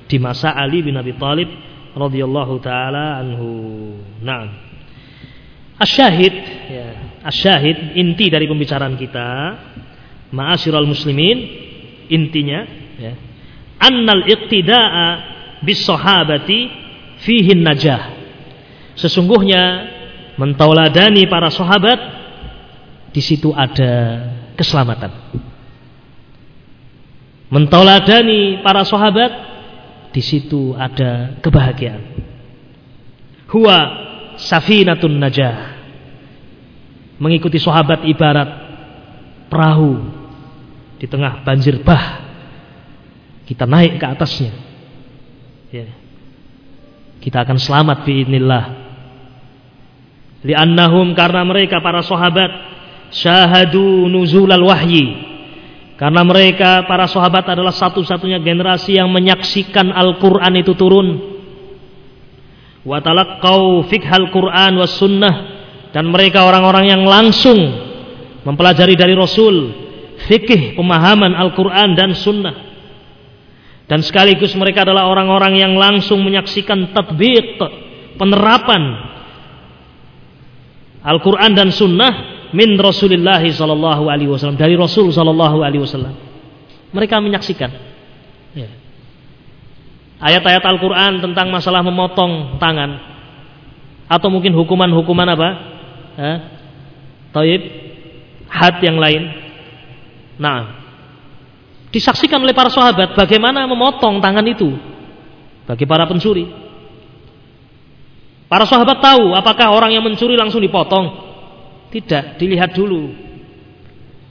Di masa Ali bin Abi Thalib radhiyallahu taala anhu. Naam. Asyahid ya, asyahid inti dari pembicaraan kita ma'asyiral muslimin intinya ya. Annal iqtida'a bis sahabati fihi najah. Sesungguhnya mentauladani para sahabat di situ ada keselamatan. Mentauladani para sahabat di situ ada kebahagiaan. Huwa safinatun najah. Mengikuti sahabat ibarat perahu di tengah banjir bah. Kita naik ke atasnya ya. kita akan selamat biidnillah li'annahum karena mereka para sahabat syahadu nuzulal wahyi Karena mereka para sahabat adalah satu-satunya generasi yang menyaksikan Al-Qur'an itu turun. Wa talaqqau fiqhal Qur'an was sunnah dan mereka orang-orang yang langsung mempelajari dari Rasul fikih pemahaman Al-Qur'an dan sunnah. Dan sekaligus mereka adalah orang-orang yang langsung menyaksikan tatbiq penerapan Al-Qur'an dan sunnah min Rasulullah sallallahu alaihi wasallam dari Rasul sallallahu alaihi wasallam. Mereka menyaksikan ya. ayat-ayat Al-Qur'an tentang masalah memotong tangan atau mungkin hukuman-hukuman apa? Eh? Taib had yang lain. Nah, disaksikan oleh para sahabat bagaimana memotong tangan itu bagi para pencuri. Para sahabat tahu apakah orang yang mencuri langsung dipotong tidak, dilihat dulu.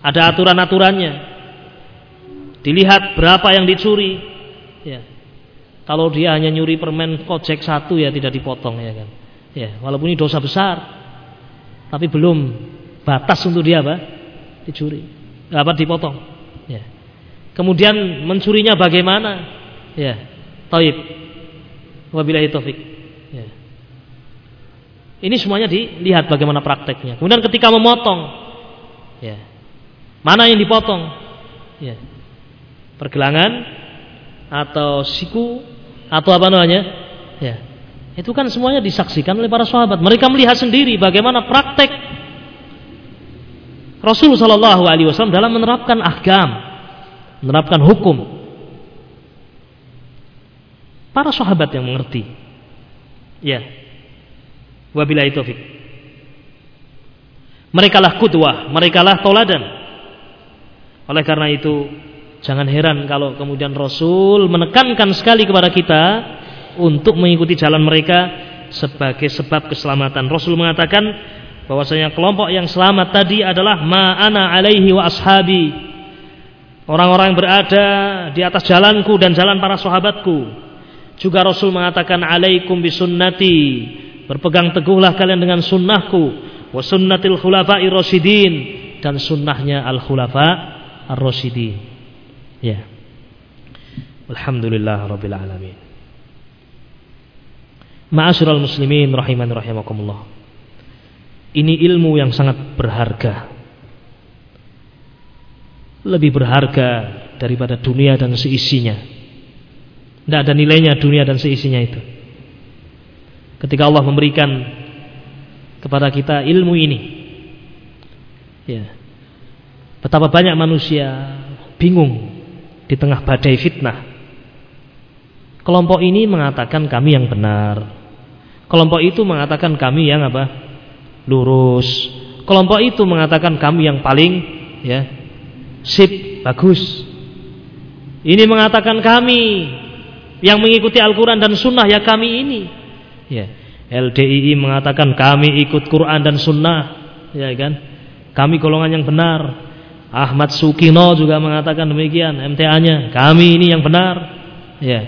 Ada aturan-aturannya. Dilihat berapa yang dicuri. Ya. Kalau dia hanya nyuri permen kocek satu ya tidak dipotong ya kan. Ya, walaupun ini dosa besar. Tapi belum batas untuk dia apa? Dicuri. Apa dipotong. Ya. Kemudian mencurinya bagaimana? Ya. Taib. Wabillahi taufik. Ya. Ini semuanya dilihat bagaimana prakteknya. Kemudian ketika memotong, ya, mana yang dipotong? Ya, pergelangan atau siku atau apa namanya? Ya, itu kan semuanya disaksikan oleh para sahabat. Mereka melihat sendiri bagaimana praktek Rasul Shallallahu Alaihi Wasallam dalam menerapkan ahkam, menerapkan hukum. Para sahabat yang mengerti. Ya, Wabillahi taufik. Mereka lah kudwah, mereka lah toladan. Oleh karena itu, jangan heran kalau kemudian Rasul menekankan sekali kepada kita untuk mengikuti jalan mereka sebagai sebab keselamatan. Rasul mengatakan bahwasanya kelompok yang selamat tadi adalah ma'ana alaihi wa ashabi. Orang-orang berada di atas jalanku dan jalan para sahabatku. Juga Rasul mengatakan alaikum bisunnati Berpegang teguhlah kalian dengan sunnahku wa sunnatil khulafa'ir rasyidin dan sunnahnya al khulafa ar rasyidin. Ya. Alhamdulillah rabbil alamin. Ma'asyiral muslimin rahiman rahimakumullah. Ini ilmu yang sangat berharga. Lebih berharga daripada dunia dan seisinya. Tidak ada nilainya dunia dan seisinya itu ketika Allah memberikan kepada kita ilmu ini. Ya. Betapa banyak manusia bingung di tengah badai fitnah. Kelompok ini mengatakan kami yang benar. Kelompok itu mengatakan kami yang apa? lurus. Kelompok itu mengatakan kami yang paling ya sip, bagus. Ini mengatakan kami yang mengikuti Al-Quran dan Sunnah ya kami ini. Ya. LDII mengatakan kami ikut Quran dan Sunnah, ya kan? Kami golongan yang benar. Ahmad Sukino juga mengatakan demikian, MTA-nya. Kami ini yang benar. Ya.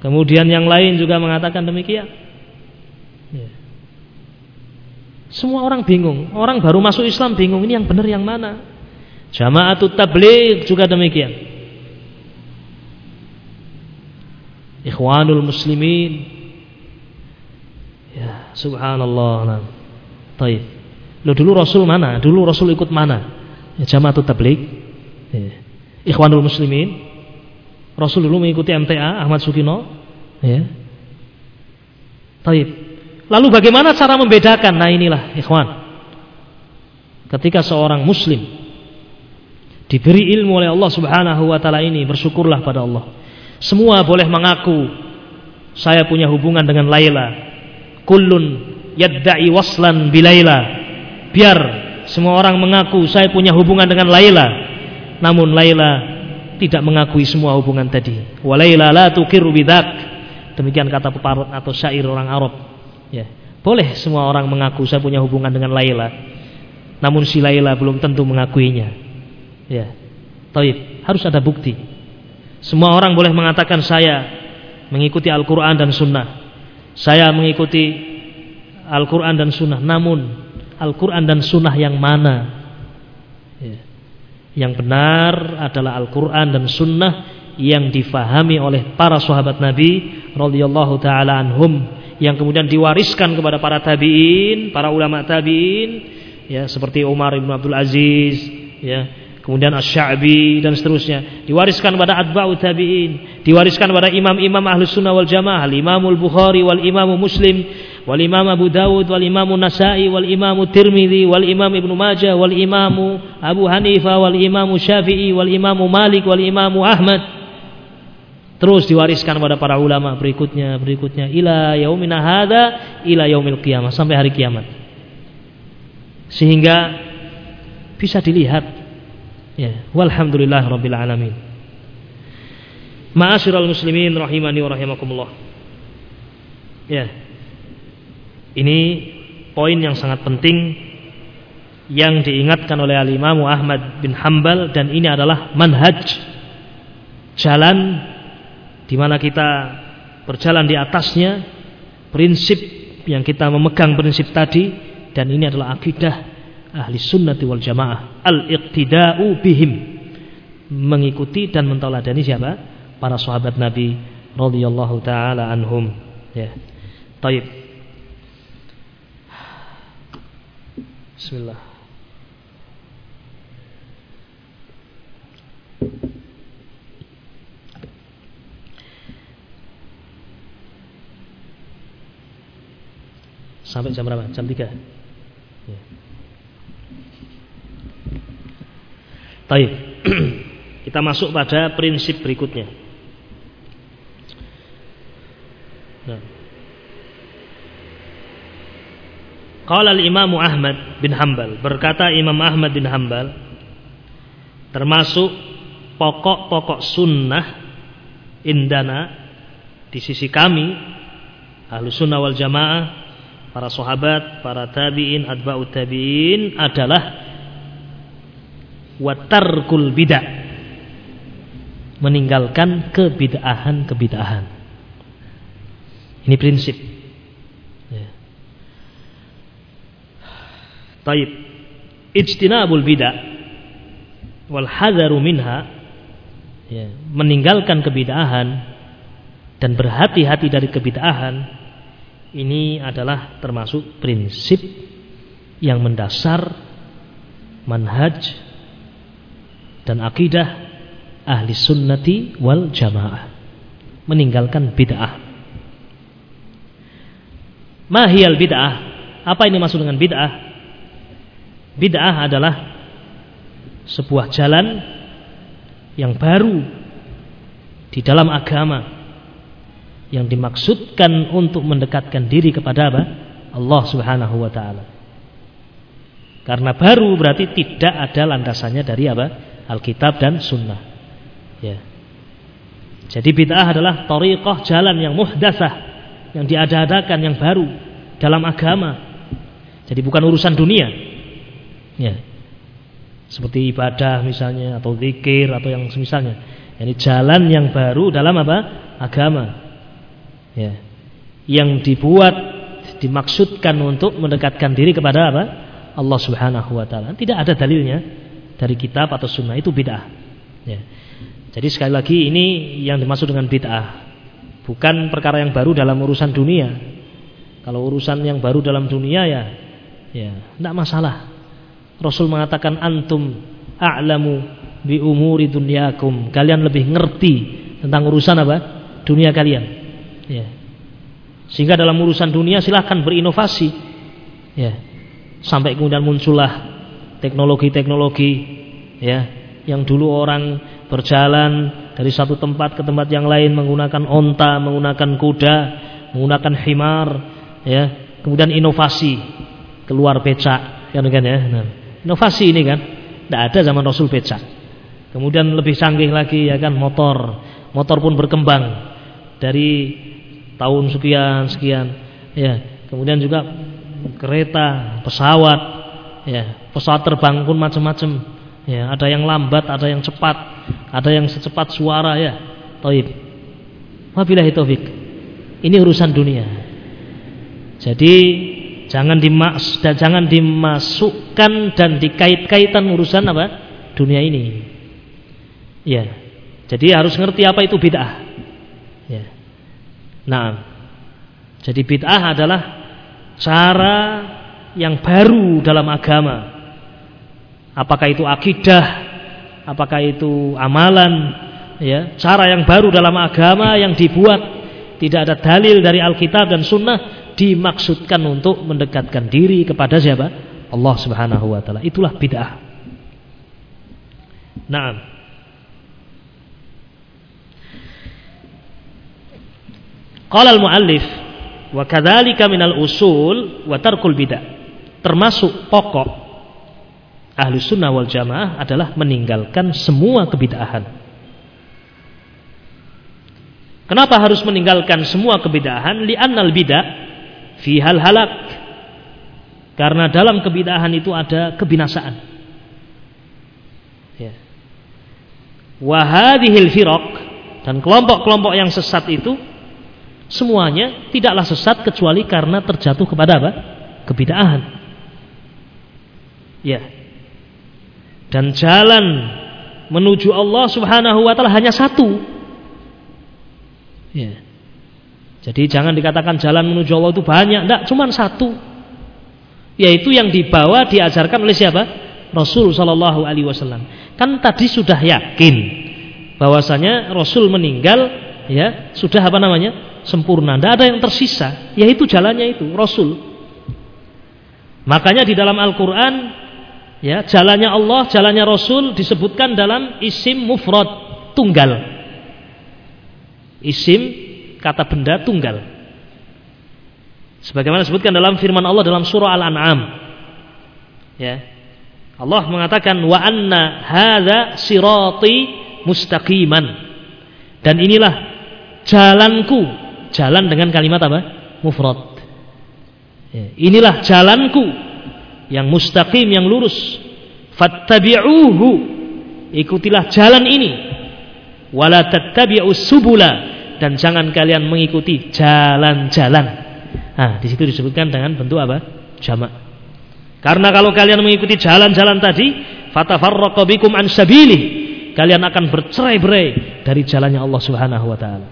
Kemudian yang lain juga mengatakan demikian. Ya. Semua orang bingung. Orang baru masuk Islam bingung ini yang benar yang mana. Jamaatul Tabligh juga demikian. Ikhwanul Muslimin Ya, subhanallah. Taib. Lo dulu Rasul mana? Dulu Rasul ikut mana? Ya, Jamaatul Tabligh. Ya. Ikhwanul Muslimin. Rasul dulu mengikuti MTA Ahmad Sukino. Ya. Taib. Lalu bagaimana cara membedakan? Nah inilah ikhwan. Ketika seorang muslim diberi ilmu oleh Allah Subhanahu wa taala ini, bersyukurlah pada Allah. Semua boleh mengaku saya punya hubungan dengan Laila, kullun yadda'i waslan bilaila biar semua orang mengaku saya punya hubungan dengan Laila. Namun Laila tidak mengakui semua hubungan tadi. Wa Laila la tukiru bidak demikian kata peparut atau syair orang Arab. Ya. Boleh semua orang mengaku saya punya hubungan dengan Laila. Namun si Laila belum tentu mengakuinya ya taib harus ada bukti semua orang boleh mengatakan saya mengikuti Al-Quran dan Sunnah saya mengikuti Al-Quran dan Sunnah. Namun Al-Quran dan Sunnah yang mana? Ya. Yang benar adalah Al-Quran dan Sunnah yang difahami oleh para sahabat Nabi radhiyallahu taala anhum yang kemudian diwariskan kepada para tabi'in, para ulama tabi'in ya seperti Umar bin Abdul Aziz ya kemudian Asy-Sya'bi dan seterusnya. Diwariskan kepada atba'u tabi'in. Diwariskan kepada imam-imam ahlus sunnah wal jamaah. Al-imamul Bukhari wal imamu Muslim wal imam Abu Dawud wal imam Nasa'i wal imam Tirmidzi wal imam Ibnu Majah wal imam Abu Hanifah wal imam Syafi'i wal imam Malik wal imam Ahmad. Terus diwariskan kepada para ulama berikutnya berikutnya. Ila yaumina hadza ila yaumil qiyamah. Sampai hari kiamat. Sehingga bisa dilihat ya walhamdulillah rabbil alamin. Ma'asyiral muslimin rahimani wa rahimakumullah. Ya ini poin yang sangat penting yang diingatkan oleh Al-Imam Ahmad bin Hambal dan ini adalah manhaj jalan di mana kita berjalan di atasnya prinsip yang kita memegang prinsip tadi dan ini adalah akidah ahli sunnati wal jamaah al-iqtida'u bihim mengikuti dan mentaladani siapa para sahabat Nabi radhiyallahu taala anhum ya taib Bismillah. Sampai jam berapa? Jam 3. Ya. Baik. <clears throat> Kita masuk pada prinsip berikutnya. Nah. Qala al-Imam Ahmad bin Hambal, berkata Imam Ahmad bin Hambal termasuk pokok-pokok sunnah indana di sisi kami ahlu sunnah wal jamaah para sahabat, para tabi'in, adba'ut tabi'in adalah watarkul bid'ah. Meninggalkan kebid'ahan-kebid'ahan. Ini prinsip. Taib. Ijtinabul bid'ah wal hadaru minha. Ya, meninggalkan kebid'ahan dan berhati-hati dari kebid'ahan ini adalah termasuk prinsip yang mendasar manhaj dan akidah ahli sunnati wal jamaah meninggalkan bid'ah mahiyal bid'ah apa ini maksud dengan bid'ah Bid'ah adalah sebuah jalan yang baru di dalam agama yang dimaksudkan untuk mendekatkan diri kepada apa? Allah Subhanahu wa taala. Karena baru berarti tidak ada landasannya dari apa? Alkitab dan sunnah. Ya. Jadi bid'ah adalah tariqah jalan yang muhdasah, yang diada-adakan yang baru dalam agama. Jadi bukan urusan dunia. Ya. Seperti ibadah misalnya atau zikir atau yang semisalnya. Ini jalan yang baru dalam apa? Agama. Ya. Yang dibuat dimaksudkan untuk mendekatkan diri kepada apa? Allah Subhanahu wa taala. Tidak ada dalilnya dari kitab atau sunnah itu bid'ah. Ya. Jadi sekali lagi ini yang dimaksud dengan bid'ah bukan perkara yang baru dalam urusan dunia. Kalau urusan yang baru dalam dunia ya ya tidak masalah. Rasul mengatakan antum a'lamu bi umuri dunyakum. Kalian lebih ngerti tentang urusan apa? Dunia kalian. Ya. Sehingga dalam urusan dunia silahkan berinovasi. Ya. Sampai kemudian muncullah teknologi-teknologi ya yang dulu orang berjalan dari satu tempat ke tempat yang lain menggunakan onta, menggunakan kuda, menggunakan himar, ya. Kemudian inovasi keluar becak, kan kan ya. Nah, Inovasi ini kan. Tidak ada zaman Rasul becak. Kemudian lebih canggih lagi ya kan motor. Motor pun berkembang dari tahun sekian sekian. Ya, kemudian juga kereta, pesawat, ya, pesawat terbang pun macam-macam. Ya, ada yang lambat, ada yang cepat, ada yang secepat suara ya. Taib. Wabillahi taufik. Ini urusan dunia. Jadi Jangan dimas dan jangan dimasukkan dan dikait-kaitan urusan apa? dunia ini. Ya. Jadi harus ngerti apa itu bid'ah. Ya. Nah, jadi bid'ah adalah cara yang baru dalam agama. Apakah itu akidah, apakah itu amalan, ya, cara yang baru dalam agama yang dibuat tidak ada dalil dari Alkitab dan Sunnah dimaksudkan untuk mendekatkan diri kepada siapa? Allah Subhanahu wa taala. Itulah bid'ah. Naam. Qala al-muallif wa kadzalika minal usul wa tarkul bid'ah. Termasuk pokok ahlu sunnah wal jamaah adalah meninggalkan semua kebid'ahan. Kenapa harus meninggalkan semua kebid'ahan? Li'annal bid'ah fi hal halak. Karena dalam kebid'ahan itu ada kebinasaan. Ya. Wahadihil firaq dan kelompok-kelompok yang sesat itu semuanya tidaklah sesat kecuali karena terjatuh kepada apa? Kebid'ahan. Ya. Dan jalan menuju Allah Subhanahu wa taala hanya satu. Ya. Jadi jangan dikatakan jalan menuju Allah itu banyak, enggak, cuma satu. Yaitu yang dibawa diajarkan oleh siapa? Rasul sallallahu alaihi wasallam. Kan tadi sudah yakin bahwasanya Rasul meninggal ya, sudah apa namanya? sempurna. Tidak ada yang tersisa, yaitu jalannya itu Rasul. Makanya di dalam Al-Qur'an ya, jalannya Allah, jalannya Rasul disebutkan dalam isim mufrad tunggal. Isim kata benda tunggal. Sebagaimana disebutkan dalam firman Allah dalam surah Al-An'am. Ya. Allah mengatakan wa anna hadza sirati mustaqiman. Dan inilah jalanku. Jalan dengan kalimat apa? Mufrad. Ya. Inilah jalanku yang mustaqim yang lurus. Fattabi'uhu. Ikutilah jalan ini. Wala tattabi'us subula dan jangan kalian mengikuti jalan-jalan. Nah, di situ disebutkan dengan bentuk apa? Jamak. Karena kalau kalian mengikuti jalan-jalan tadi, fatafarraqu bikum an sabilih. Kalian akan bercerai-berai dari jalannya Allah Subhanahu wa taala.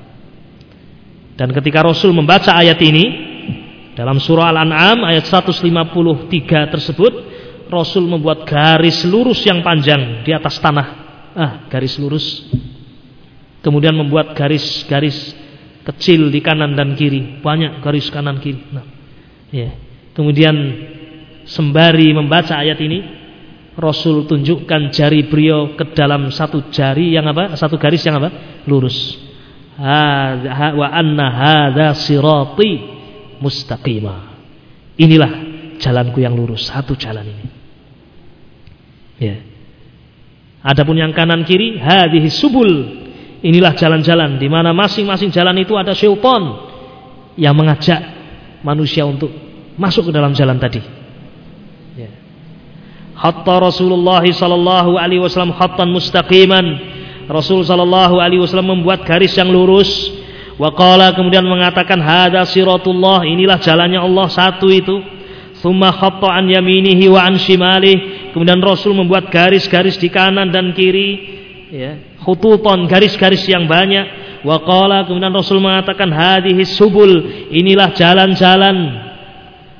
Dan ketika Rasul membaca ayat ini dalam surah Al-An'am ayat 153 tersebut, Rasul membuat garis lurus yang panjang di atas tanah. Ah, garis lurus kemudian membuat garis-garis kecil di kanan dan kiri, banyak garis kanan kiri. Nah, ya. Kemudian sembari membaca ayat ini, Rasul tunjukkan jari beliau ke dalam satu jari yang apa? Satu garis yang apa? Lurus. wa anna hadza sirati mustaqima. Inilah jalanku yang lurus, satu jalan ini. Ya. Adapun yang kanan kiri, hadhihi subul Inilah jalan-jalan di mana masing-masing jalan itu ada syaitan yang mengajak manusia untuk masuk ke dalam jalan tadi. Ya. Hatta Rasulullah sallallahu alaihi wasallam khattan mustaqiman. Rasul sallallahu alaihi wasallam membuat garis yang lurus. Wa qala kemudian mengatakan hada siratullah, inilah jalannya Allah satu itu. Thumma khatta an yaminihi wa an shimalih. Kemudian Rasul membuat garis-garis di kanan dan kiri, ya khututon garis-garis yang banyak wa qala kemudian Rasul mengatakan hadhihi subul inilah jalan-jalan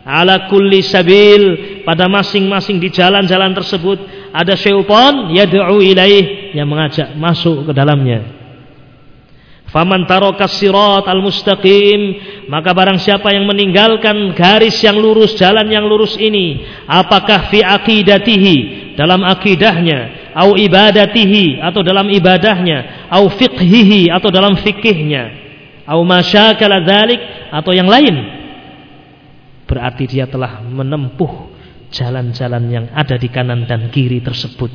ala kulli sabil pada masing-masing di jalan-jalan tersebut ada syaitan yad'u ilaih yang mengajak masuk ke dalamnya Faman taraka sirat al-mustaqim maka barang siapa yang meninggalkan garis yang lurus jalan yang lurus ini apakah fi aqidatihi dalam akidahnya au ibadatihi atau dalam ibadahnya, au fiqhihi atau dalam fikihnya, au masyakala dzalik atau yang lain. Berarti dia telah menempuh jalan-jalan yang ada di kanan dan kiri tersebut.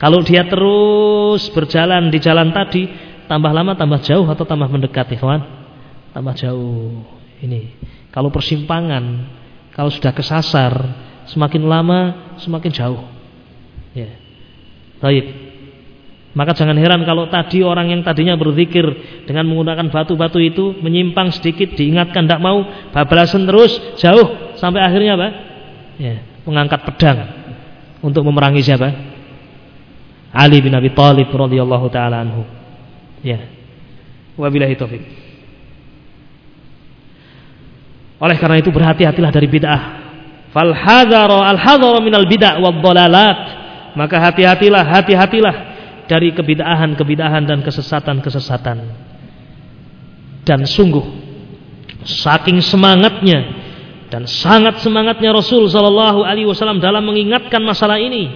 Kalau dia terus berjalan di jalan tadi, tambah lama tambah jauh atau tambah mendekat, ikhwan? Tambah jauh. Ini. Kalau persimpangan, kalau sudah kesasar, semakin lama semakin jauh. Ya. Baik. Maka jangan heran kalau tadi orang yang tadinya berzikir dengan menggunakan batu-batu itu menyimpang sedikit diingatkan tidak mau bablasan terus jauh sampai akhirnya apa? Ya, mengangkat pedang untuk memerangi siapa? Ali bin Abi Thalib radhiyallahu taala anhu. Ya. Wabillahi taufik. Oleh karena itu berhati-hatilah dari bid'ah. Fal hadzara al hadzara minal bid'ah wad dhalalat. Maka hati-hatilah, hati-hatilah dari kebid'ahan-kebid'ahan dan kesesatan-kesesatan. Dan sungguh saking semangatnya dan sangat semangatnya Rasul sallallahu alaihi wasallam dalam mengingatkan masalah ini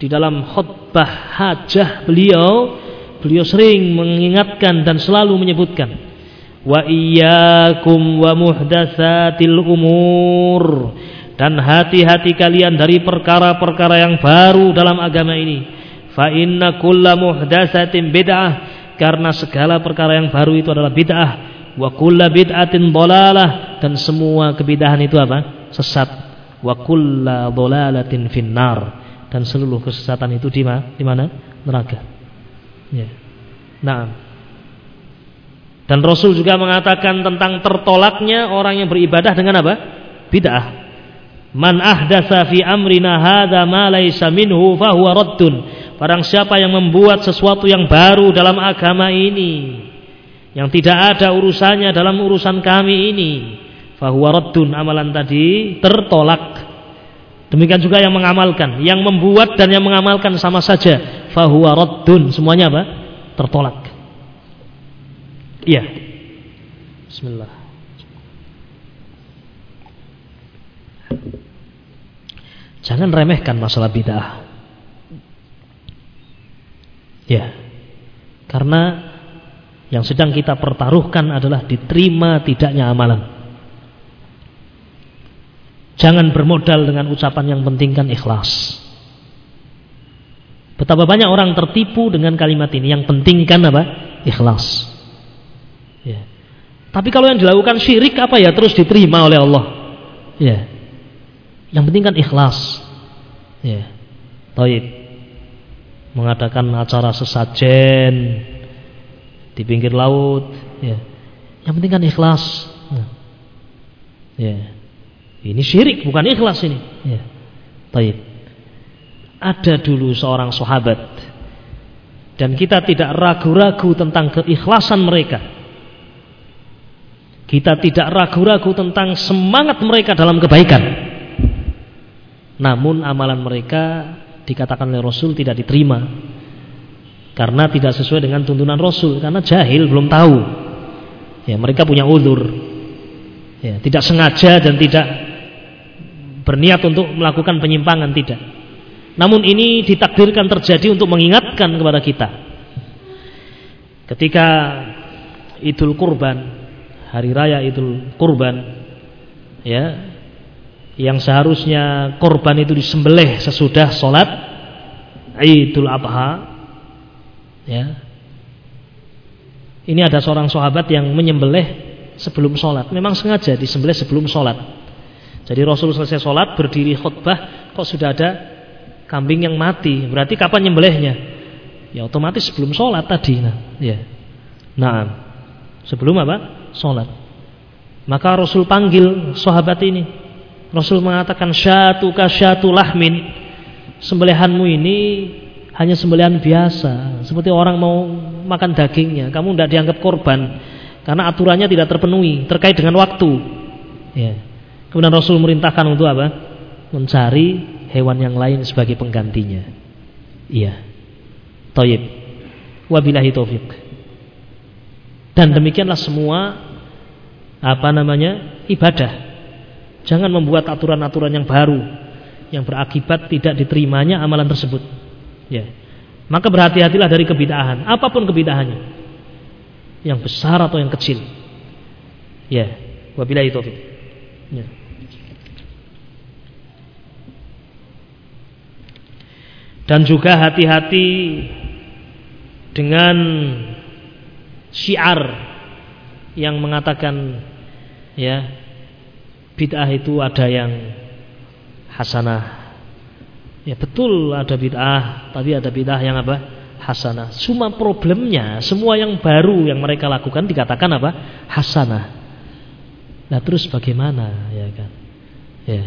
di dalam khutbah hajah beliau beliau sering mengingatkan dan selalu menyebutkan wa iyyakum wa muhdatsatil umur. Dan hati-hati kalian dari perkara-perkara yang baru dalam agama ini. Fa inna kulla muhdatsatin bid'ah. Karena segala perkara yang baru itu adalah bid'ah. Wa kulla bid'atin dhalalah dan semua kebidahan itu apa? Sesat. Wa kulla dhalalatin finnar. Dan seluruh kesesatan itu di mana di mana? Neraka ya nah dan Rasul juga mengatakan tentang tertolaknya orang yang beribadah dengan apa? Bid'ah. Man ahdasa fi amrina hadza ma minhu raddun. Barang siapa yang membuat sesuatu yang baru dalam agama ini yang tidak ada urusannya dalam urusan kami ini, fahuwa raddun amalan tadi tertolak. Demikian juga yang mengamalkan, yang membuat dan yang mengamalkan sama saja, fahuwa raddun. Semuanya apa? Tertolak. Iya. Bismillah. Jangan remehkan masalah bid'ah. Ya. Karena yang sedang kita pertaruhkan adalah diterima tidaknya amalan. Jangan bermodal dengan ucapan yang penting kan ikhlas. Betapa banyak orang tertipu dengan kalimat ini. Yang penting kan apa? Ikhlas. Ya. Tapi kalau yang dilakukan syirik apa ya terus diterima oleh Allah. Ya. Yang penting kan ikhlas. Ya. Taib. Mengadakan acara sesajen di pinggir laut, ya. Yang penting kan ikhlas. Ya. ya. Ini syirik bukan ikhlas ini. Ya. Taib. Ada dulu seorang sahabat dan kita tidak ragu-ragu tentang keikhlasan mereka kita tidak ragu-ragu tentang semangat mereka dalam kebaikan. Namun amalan mereka dikatakan oleh Rasul tidak diterima. Karena tidak sesuai dengan tuntunan Rasul. Karena jahil, belum tahu. Ya, mereka punya udur. Ya, tidak sengaja dan tidak berniat untuk melakukan penyimpangan, tidak. Namun ini ditakdirkan terjadi untuk mengingatkan kepada kita. Ketika Idul Kurban hari raya Idul Kurban ya yang seharusnya korban itu disembelih sesudah sholat Idul Adha ya ini ada seorang sahabat yang menyembelih sebelum sholat memang sengaja disembelih sebelum sholat jadi Rasul selesai sholat berdiri khutbah kok sudah ada kambing yang mati berarti kapan nyembelihnya ya otomatis sebelum sholat tadi nah ya nah sebelum apa sholat. Maka Rasul panggil sahabat ini. Rasul mengatakan syatu ka syatu lahmin. Sembelihanmu ini hanya sembelihan biasa, seperti orang mau makan dagingnya. Kamu tidak dianggap korban karena aturannya tidak terpenuhi terkait dengan waktu. Ya. Kemudian Rasul merintahkan untuk apa? Mencari hewan yang lain sebagai penggantinya. Iya. Taib. Wabillahi taufik. Dan demikianlah semua apa namanya? ibadah. Jangan membuat aturan-aturan yang baru yang berakibat tidak diterimanya amalan tersebut. Ya. Maka berhati-hatilah dari kebidahan, apa pun kebidahannya. Yang besar atau yang kecil. Ya, wabillahi taufik. Ya. Dan juga hati-hati dengan syiar yang mengatakan ya bid'ah itu ada yang hasanah. Ya betul ada bid'ah, tapi ada bid'ah yang apa? Hasanah. Cuma problemnya semua yang baru yang mereka lakukan dikatakan apa? Hasanah. Nah terus bagaimana ya kan? Ya.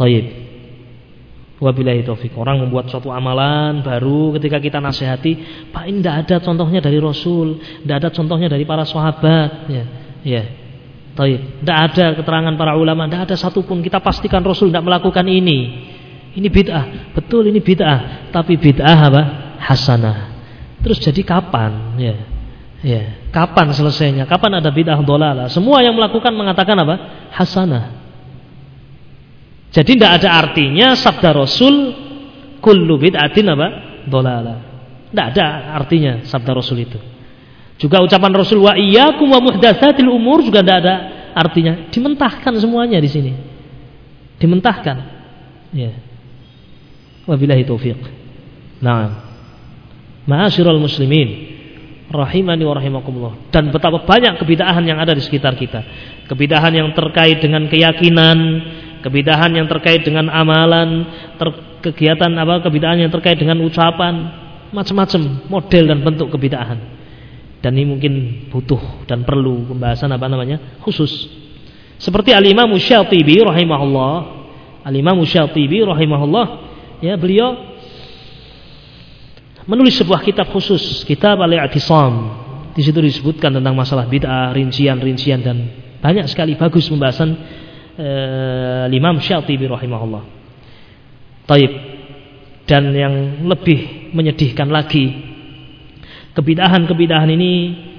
Taib. Wabillahi taufik. Orang membuat suatu amalan baru ketika kita nasihati, Pak ini tidak ada contohnya dari Rasul, tidak ada contohnya dari para sahabat. Ya, ya. Taib. Tidak ada keterangan para ulama, tidak ada satupun kita pastikan Rasul tidak melakukan ini. Ini bid'ah, betul ini bid'ah, tapi bid'ah apa? Hasanah. Terus jadi kapan? Ya, ya. Kapan selesainya? Kapan ada bid'ah dolala? Semua yang melakukan mengatakan apa? Hasanah. Jadi tidak ada artinya sabda Rasul kullu bid'atin apa? Dolala. Tidak ada artinya sabda Rasul itu. Juga ucapan Rasul wa iyyakum wa muhdatsatil umur juga tidak ada artinya. Dimentahkan semuanya di sini. Dimentahkan. Ya. Wabillahi taufiq. Nah. Ma'asyiral muslimin rahimani wa rahimakumullah. Dan betapa banyak kebidahan yang ada di sekitar kita. Kebidahan yang terkait dengan keyakinan, kebidahan yang terkait dengan amalan, ter, kegiatan apa kebidahan yang terkait dengan ucapan, macam-macam model dan bentuk kebidahan. Dan ini mungkin butuh dan perlu pembahasan apa namanya? khusus. Seperti Al-Imam Syatibi rahimahullah, Al-Imam Syatibi rahimahullah, ya beliau menulis sebuah kitab khusus, kitab Al-I'tisam. Di situ disebutkan tentang masalah bid'ah, rincian-rincian dan banyak sekali bagus pembahasan uh, Imam Syatibi rahimahullah. Taib. Dan yang lebih menyedihkan lagi, kebidahan-kebidahan ini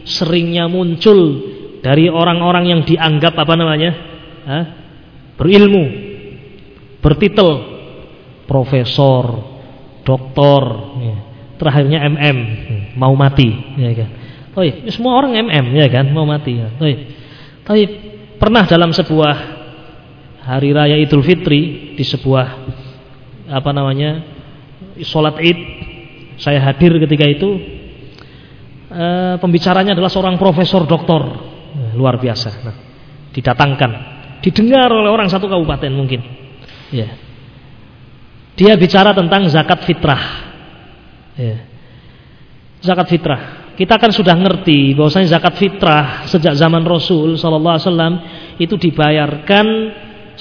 seringnya muncul dari orang-orang yang dianggap apa namanya? Hah? berilmu, bertitel profesor, doktor, ya. terakhirnya MM, mau mati, ya kan. Semua orang MM ya kan, mau mati ya. Taib. Pernah dalam sebuah hari raya Idul Fitri di sebuah apa namanya sholat Id saya hadir ketika itu e, pembicaranya adalah seorang profesor doktor. Eh, luar biasa. Nah, didatangkan. Didengar oleh orang satu kabupaten mungkin. Ya. Dia bicara tentang zakat fitrah. Ya. zakat fitrah. Kita kan sudah ngerti bahwasanya zakat fitrah sejak zaman Rasul Sallallahu Alaihi Wasallam itu dibayarkan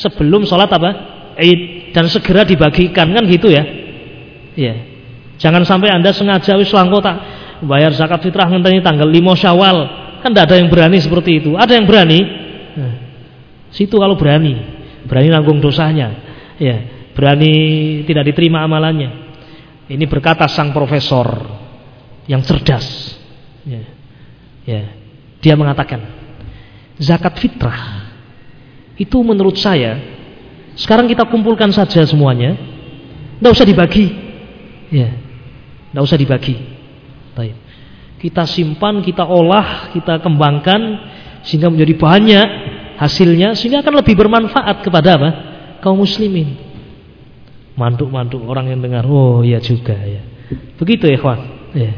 sebelum sholat apa? Id dan segera dibagikan kan gitu ya. Iya. Jangan sampai Anda sengaja wis langko tak bayar zakat fitrah ngenteni tanggal 5 Syawal. Kan tidak ada yang berani seperti itu. Ada yang berani? Nah, situ kalau berani, berani nanggung dosanya. Ya, berani tidak diterima amalannya. Ini berkata sang profesor yang cerdas. Ya. Ya. Dia mengatakan zakat fitrah itu menurut saya sekarang kita kumpulkan saja semuanya. Tidak usah dibagi. Ya. Tidak usah dibagi. Baik. Kita simpan, kita olah, kita kembangkan sehingga menjadi banyak hasilnya sehingga akan lebih bermanfaat kepada apa? kaum muslimin. Manduk-manduk orang yang dengar, oh ya juga ya. Begitu ya, kawan. Ya.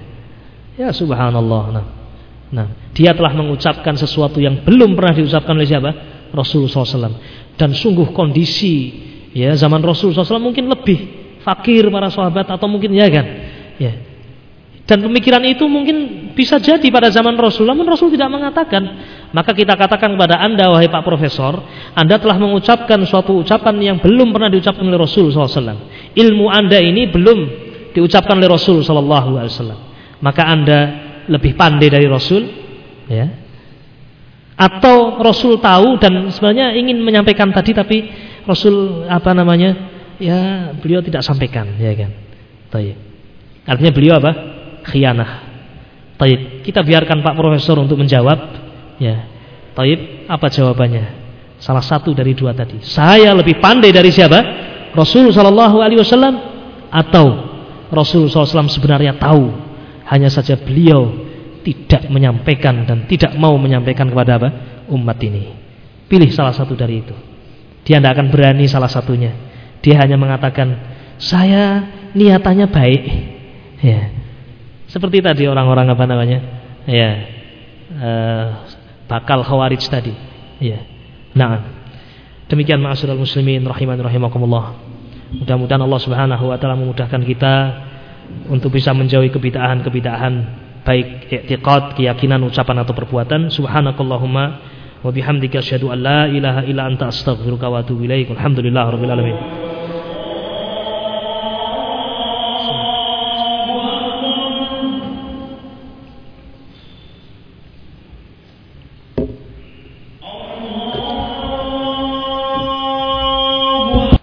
Ya subhanallah. Nah. Nah, dia telah mengucapkan sesuatu yang belum pernah diucapkan oleh siapa? Rasul SAW dan sungguh kondisi ya zaman Rasul SAW mungkin lebih fakir para sahabat atau mungkin ya kan? Ya. Dan pemikiran itu mungkin bisa jadi pada zaman Rasul. Namun Rasul tidak mengatakan. Maka kita katakan kepada anda wahai Pak Profesor anda telah mengucapkan suatu ucapan yang belum pernah diucapkan oleh Rasul SAW ilmu anda ini belum diucapkan oleh Rasul SAW maka anda lebih pandai dari Rasul ya atau Rasul tahu dan sebenarnya ingin menyampaikan tadi tapi Rasul apa namanya ya beliau tidak sampaikan ya kan? Taib. artinya beliau apa? Khianah. Taib. kita biarkan Pak Profesor untuk menjawab ya. Taib apa jawabannya? Salah satu dari dua tadi. Saya lebih pandai dari siapa? Rasul Shallallahu Alaihi Wasallam atau Rasul SAW sebenarnya tahu? Hanya saja beliau tidak menyampaikan dan tidak mau menyampaikan kepada apa? umat ini. Pilih salah satu dari itu. Dia tidak akan berani salah satunya. Dia hanya mengatakan, saya niatannya baik. Ya. Seperti tadi orang-orang apa namanya? Ya. Uh, bakal khawarij tadi. Ya. Nah. Demikian ma'asyiral muslimin rahiman rahimakumullah. Mudah-mudahan Allah Subhanahu wa taala memudahkan kita untuk bisa menjauhi kebid'ahan-kebid'ahan baik i'tiqad, keyakinan, ucapan atau perbuatan. Subhanakallahumma wa bihamdika asyhadu an la ilaha illa anta astaghfiruka wa atubu ilaik. Alhamdulillahirabbil alamin.